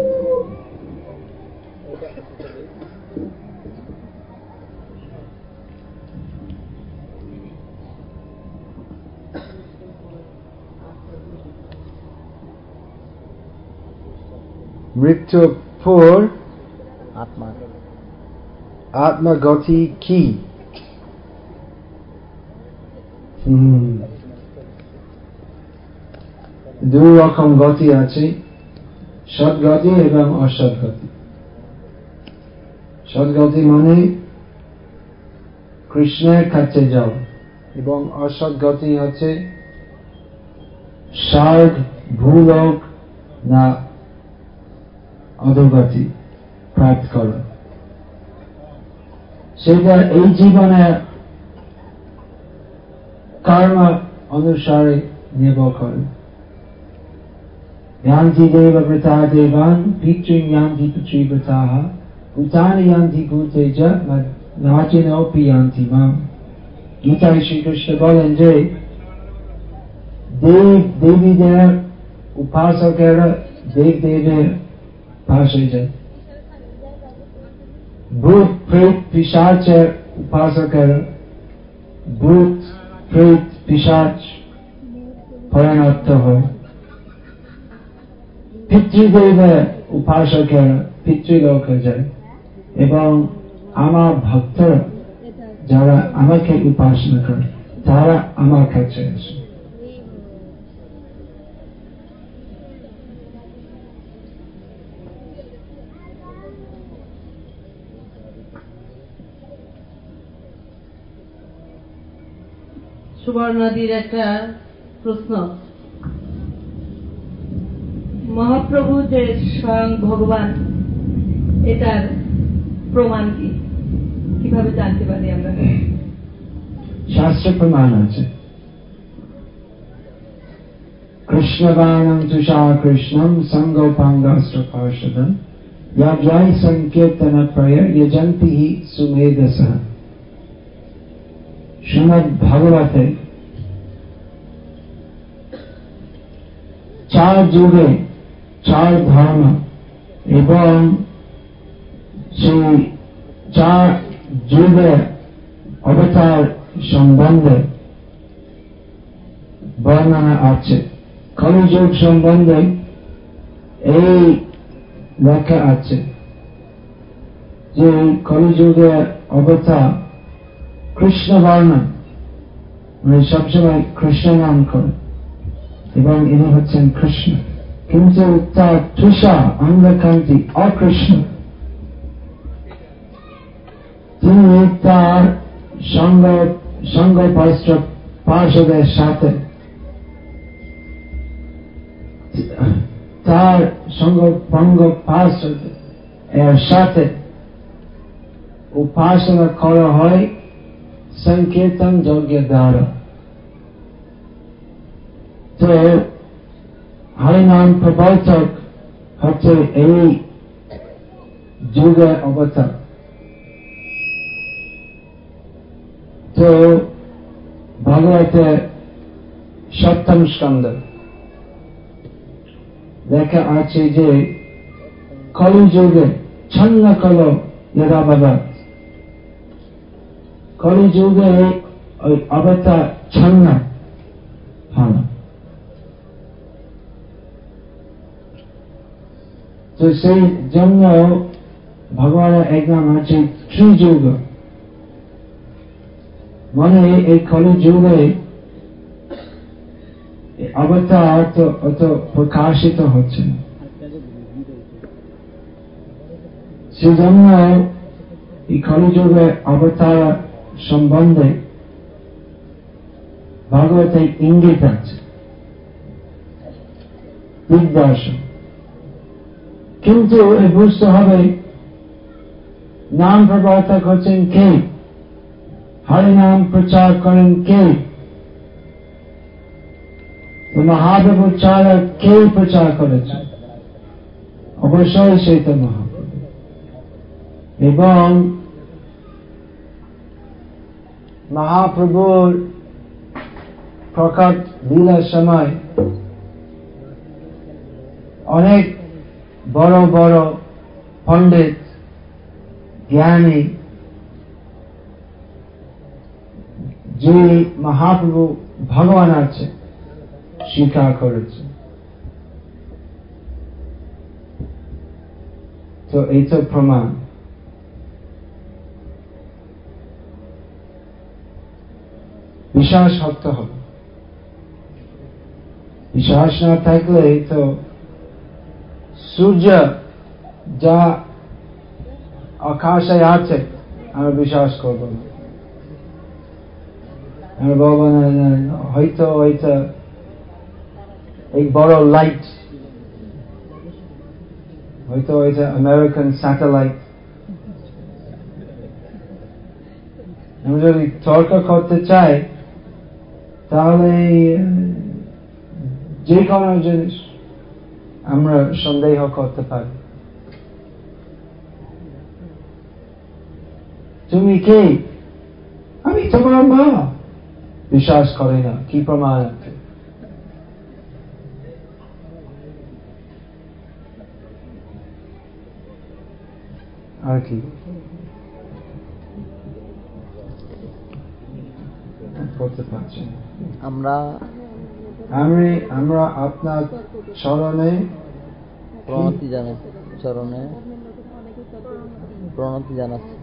A: মৃত্যুর পর
B: আত্মা
A: আত্মগতি কি। দুই রকম গতি আছে সদ্গতি এবং অসদ্গতি সদ্গতি মানে কৃষ্ণের কাছে যাও এবং অসদ্গতি হচ্ছে স্বর্গ, ভূলোক না অধোগতি প্রাপ্ত করো। সেটা এই জীবনে কর্ম অনুসারে নির্ভর করে। Yanti Deva Vrata Devan, featuring Yanti Patri Vrataha, Bhutani Yanti Bhuteja, Nachino Pi Yanti Mam. Gita Shri Krishna Balanje, Dev Devi Dev, Upasakara, Dev Deva Pashaja. Bhut Prit Pishacha Upasakara, Bhut Prit Pishacha Paranatta Hoya. পিতৃদেবের উপাসকেরা যায় এবং আমার ভক্ত যারা আমাকে উপাসনা করে তারা আমার কাছে আসে
C: সুবর্ণদীর একটা প্রশ্ন মহাপ্রভু যে স্বয়ং ভগবান এটার প্রমাণ কি কিভাবে জানতে পারি আমরা
A: শাস্ত্র প্রমাণ আছে কৃষ্ণবাণম তুষার কৃষ্ণম সঙ্গোপাঙ্গাস্ত্র পার্ষদম याज्ञाय संकीर्तन प्रय यजंती ही सुमेधस श्रीमद भागवते চার যুগে চার ধর্ম এবং সেই চার যুগে অবতার সম্বন্ধে বর্ণনা আছে। কলিযুগ সম্বন্ধে এই লেখা আছে যে কলিযুগে অবতার কৃষ্ণ বর্ণ মানে সবসময় কৃষ্ণ নাম করে এবং ইনি হচ্ছেন কৃষ্ণ। কিন্তু তার তুষা অঙ্গকান্তি অকৃষ্ণ তিনি তার সঙ্গ সঙ্গ পার্শ্ব পার্শ্বদের সাথে তার সঙ্গ ভঙ্গ এর সাথে উপাসনা করা হয় সংকীর্তন যজ্ঞ দ্বারা তো হরিনাম প্রবর্তক হচ্ছে এই যুগে অবতার তো ভাগবতে সপ্তম স্কন্ধ লেখা আছে যে কলিযুগে ছন্ন কল যথাভাবাত কলিযুগে ওই অবতার ছন্ন হয়। তো সেই জন্য ভগবানের এক নাম আছে ত্রিযুগ মানে এই কলি যুগে অবতার অত অত প্রকাশিত হচ্ছে। সেজন্য এই কলিযুগে অবতার সম্বন্ধে ভাগবতে ইঙ্গিত আছে। দিগদর্শন কিন্তু বুঝতে হবে, নাম প্রবর্তক হচ্ছেন কে? হরে নাম প্রচার করেন কে? মহাদেব চারক কে প্রচার করেছে? অবশ্যই সেই তো মহাপ্রভু। এবং মহাপ্রভুর প্রকট লীলার সময় অনেক বড় বড় পণ্ডিত, জ্ঞানী যে মহাপ্রভু ভগবান আছে স্বীকার করেছে তো এই তো প্রমাণ। বিশ্বাস হতে হবে। বিশ্বাস না থাকলে এই তো সূর্য যা আকাশে আছে আমরা বিশ্বাস করব না। আমরা বলব না হয়তো হয়তো এই বড় লাইট হয়তো এটা আমেরিকান স্যাটেলাইট আমরা যদি তর্ক করতে চাই, তাহলে যে কোনো জিনিস আমরা সন্দেহ করতে পারি। তুমি কে? আমি তোমার মা। বিশ্বাস করে না, কি প্রমাণ আছে? আর কি? করতে পারছি
B: আমরা
A: আমি আমরা আপনার স্মরণে
B: প্রণতি জানাই চরণে প্রণতি জানাচ্ছি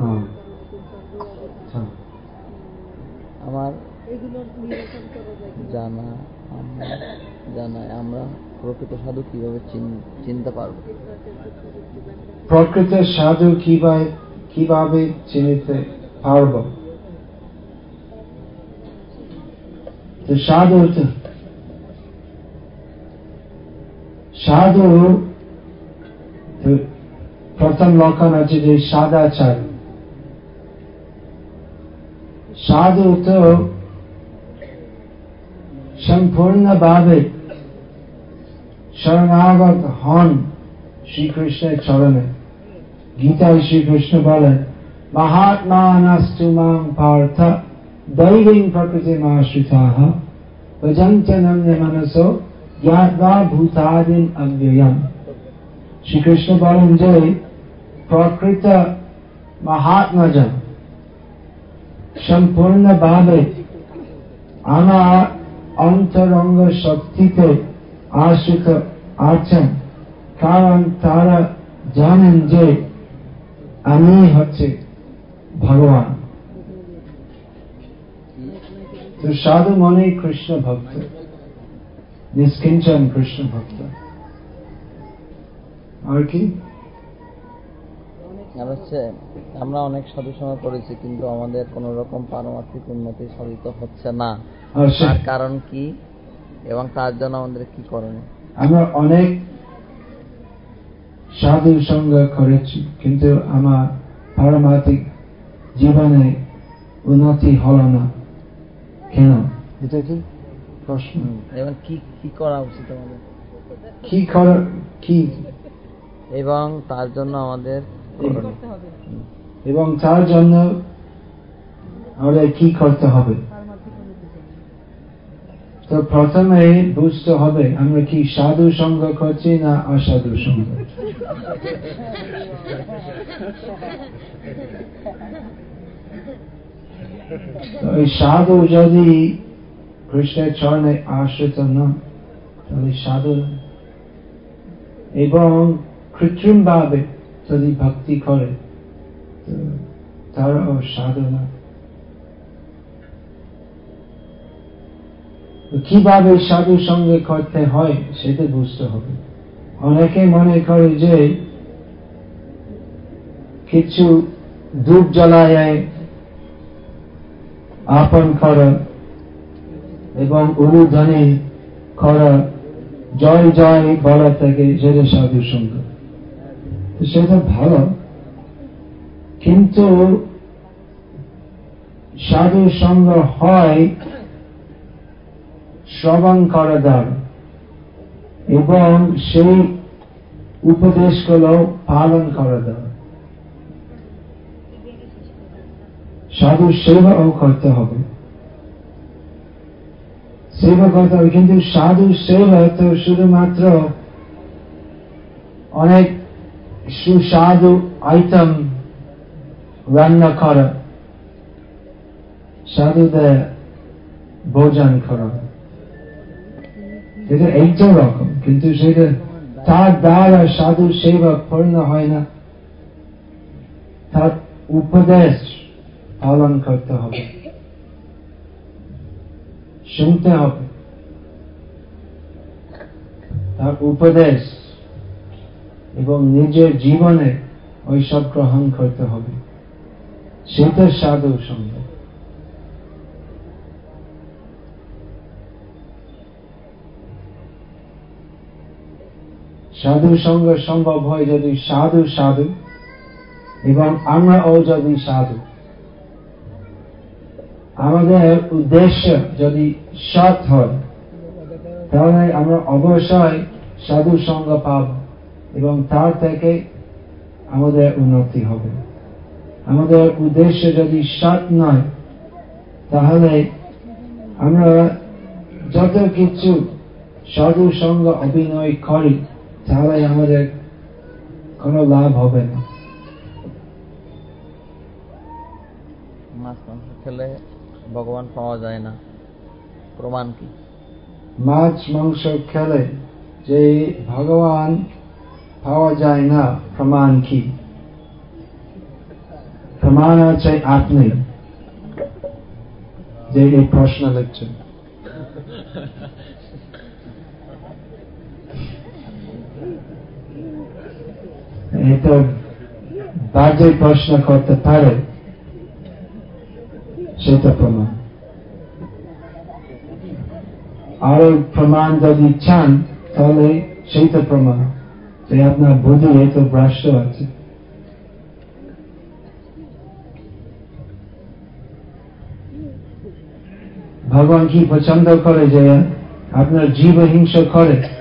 A: হ্যাঁ।
B: আমার জানা আমরা জানাই আমরা প্রকৃত সাধু কীভাবে চিন- চিনতে পারব
A: প্রকৃত সাধু কীভাবে কীভাবে চিনিতে পারব তো সাধু সাধু প্রথম লক্ষণ আছে যে সাদাচার সাধু তো সম্পূর্ণভাবে শরণাগত হন শ্রীকৃষ্ণের চরণে। গীতায় শ্রীকৃষ্ণ বলেন মহাত্মা নাস্তু মাং পার্থ প্রকৃতি মাশ্রিতাহ ভজন্তনম্য মনসো জ্ঞাত্বা ভূতাদিন অব্যয়ম শ্রীকৃষ্ণ বলেন যে প্রকৃত মহাত্মাজন সম্পূর্ণভাবে আমার অন্তরঙ্গ শক্তিতে আশ্রিত আছেন কারণ তারা জানেন যে আমি হচ্ছে ভগবান তো সাধু মনে কৃষ্ণ ভক্ত। নিষ্কিঞ্চন কৃষ্ণ ভক্ত। আর কি?
B: আর হচ্ছে আমরা অনেক সাধু সঙ্গ করেছি কিন্তু আমাদের কোন রকম পারমার্থিক উন্নতি সাধিত হচ্ছে না। তার কারণ কি? এবং তার জন্য আমাদের কি করণীয়?
A: আমরা অনেক সাধু সঙ্গ করেছি কিন্তু আমার পারমার্থিক জীবনে উন্নতি হল না। কেন? এটা কি প্রশ্ন?
B: এবং কি কি করা উচিত আমাদের?
A: কি করা কি?
B: এবং তার জন্য আমাদের করণীয়।
C: করতে হবে।
A: এবং তার জন্য আমাদের কি করতে হবে? তো প্রথমে বুঝতে হবে আমরা কি সাধু সঙ্গ করছি না অসাধু সঙ্গ [laughs] ওই সাধু যদি কৃষ্ণের চরণে আশ্রিত না তাহলে সাধু এবং কৃত্রিম ভাবে যদি ভক্তি করে তারাও সাধু না কীভাবে সাধু সঙ্গে করতে হয় সেটা বুঝতে হবে। অনেকে মনে করে যে কিছু ধূপ জ্বালায় আপন করা এবং উলুধ্বনি করা জয় জয় বলা থেকে সেটা সাধু সঙ্গ। সেটা ভালো, কিন্তু সাধু সঙ্গ হয় শ্রবণ করা দ্বারা এবং সেই উপদেশগুলো পালন করা দ্বারা সাধু সেবাও করতে হবে। সেবা করতে হবে, কিন্তু সাধু সেবা তো শুধুমাত্র অনেক সুস্বাদু আইটেম রান্না করা, সাধুদের ভোজন করা। এটা একটা রকম, কিন্তু সেটা তার দ্বারা সাধু সেবা পূর্ণ হয় না। তার উপদেশ পালন করতে হবে। শুনতে হবে। তার উপদেশ এবং নিজের জীবনে ওইসব গ্রহণ করতে হবে। সেটা সাধু সঙ্গ সাধু সঙ্গ সম্ভব হয় যদি সাধু সাধু এবং আমরাও যদি সাধু। আমাদের উদ্দেশ্য যদি সৎ হয়, তাহলে আমরা অবশ্যই সাধু সঙ্গ পাব এবং তার থেকে আমাদের উন্নতি হবে। আমাদের উদ্দেশ্য যদি সৎ নয়, তাহলে আমরা যত কিছু সাধু সঙ্গ অভিনয় করি, তাহলে আমাদের কোনো লাভ হবে না।
B: খেলে ভগবান পাওয়া যায় না। প্রমাণ কি?
A: মাছ, মাংস খেলে যে ভগবান পাওয়া যায় না, প্রমাণ কি? প্রমাণ আছে আপনি। যে এই প্রশ্ন লিখছেন তো বাজে প্রশ্ন করতে পারে। সেটা প্রমাণ। আরও প্রমাণ যদি চান, তাহলে সেইটা প্রমাণ। যে আপনার বুদ্ধি এত ভ্রষ্ট আছে। ভগবান কি পছন্দ করে যে আপনার জীব হিংসা করে?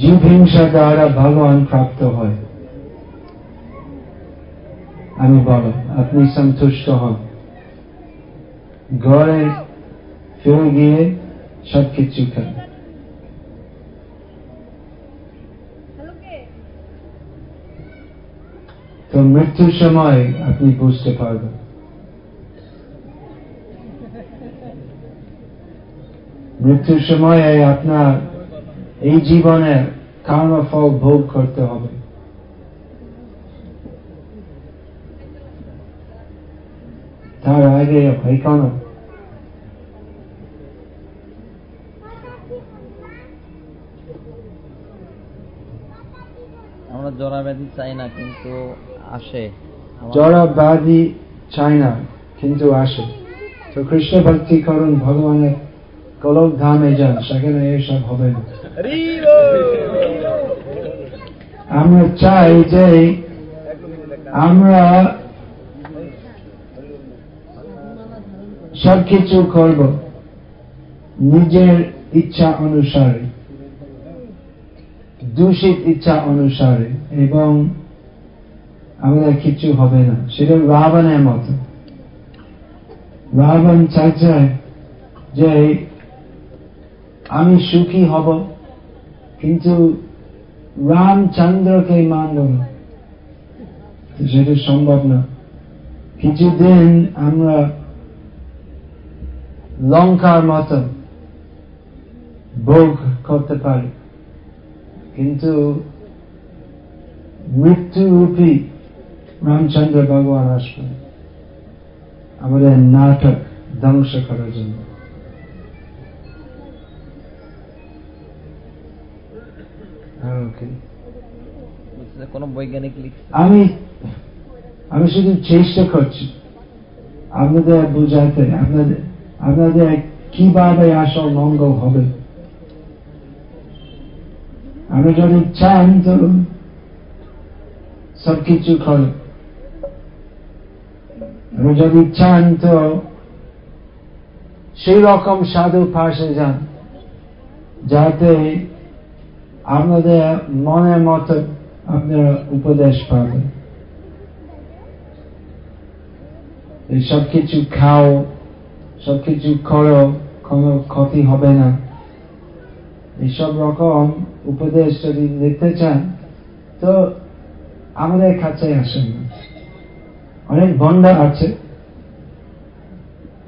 A: জীব হিংসা দ্বারা ভগবান প্রাপ্ত হয়। আমি বলো, আপনি সন্তুষ্ট হন? ঘরে ফিরে গিয়ে সব কিছু খান তো মৃত্যুর সময় আপনি বুঝতে পারবেন। মৃত্যুর সময় আপনার এই জীবনে কর্মফল ভোগ করতে হবে। তার আগে এখনও
B: আমরা জরা ব্যাধি চাই না কিন্তু আসে। আমার-
A: জড় ব্যাধি চাই না কিন্তু আসে। তো কৃষ্ণ ভক্তি করুন ভগবানের কলক ধামে যান সেখানে এসব হবে না। আমরা চাই যে আমরা সবকিছু করব নিজের ইচ্ছা অনুসারে দূষিত ইচ্ছা অনুসারে এবং আমাদের কিছু হবে না। সেটা রাবণের মতো। রাবণ চাইছে যে আমি সুখী হব, কিন্তু রামচন্দ্রকে মানব না। সেটা সম্ভব না। কিছুদিন আমরা লঙ্কার মতো ভোগ করতে পারি, কিন্তু মৃত্যুরূপী রামচন্দ্র ভগবান আসবেন। আমাদের নাটক ধ্বংস করার জন্য।
B: কোনো বৈজ্ঞানিক
A: আমি আমি শুধু চেষ্টা করছি। আপনাদের বুঝাতে আপনাদের আপনাদের কীভাবে আসল মঙ্গল হবে? আপনি যদি চান তো সবকিছু করুন আপনি যদি চান তো সেই রকম সাধু পাশে যান যাতে আপনাদের মনের মতো আপনারা উপদেশ পাবেন। সব কিছু খাও সব কিছু করো, কোনো ক্ষতি হবে না। এইসব রকম উপদেশ যদি নিতে চান, তো আমাদের কাছে আসেন না। অনেক ভণ্ডা আছে,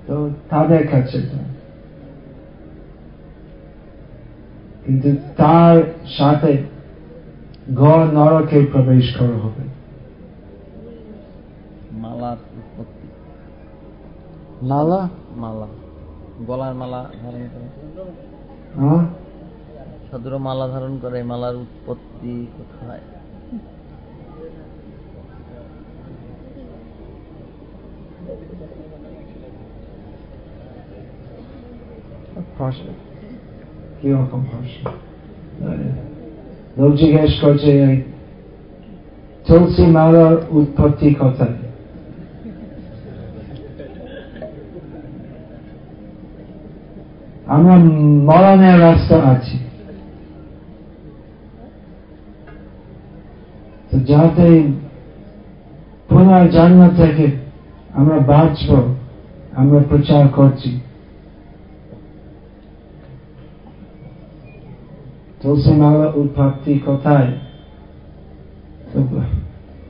A: তো তাদের কাছে যান। কিন্তু তার সাথে ঘর নরকে প্রবেশ করা হবে।
B: মালার উৎপত্তি।
A: লালা
B: মালা। গলার মালা ধারণ করে।
A: হ্যাঁ?
B: মালা ধারণ করে মালার উৎপত্তি কোথায়?
A: প্রশ্ন কীরকম প্রশ্ন লোক জিজ্ঞেস করছে তুলসী মালার উৎপত্তি কোথায়? আমরা মরণের রাস্তা আছি। তো যাতে পুনর্জন্ম থেকে আমরা বাঁচব, আমরা প্রচার করছি। তুলসী মালা উৎপত্তি কোথায়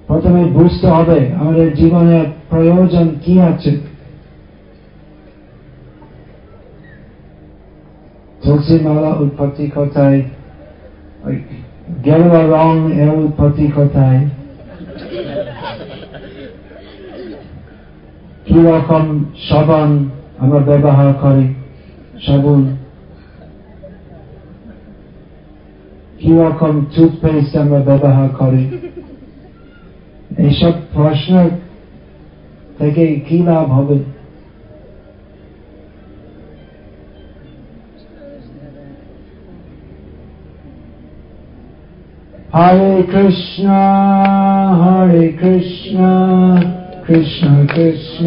A: প্রথমে বুঝতে হবে আমাদের জীবনের প্রয়োজন কি আছে। তুলসী মালা উৎপত্তি কোথায় গেরুয়া রং এর উৎপত্তি কোথায় কি রকম সাবান আমরা ব্যবহার করি সাবুন কি রকম টুথপেস্ট আমরা ব্যবহার করি এইসব প্রশ্ন থেকে কি লাভ হবে হরে কৃষ্ণ হরে কৃষ্ণ কৃষ্ণ কৃষ্ণ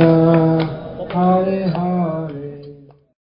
A: হরে হরে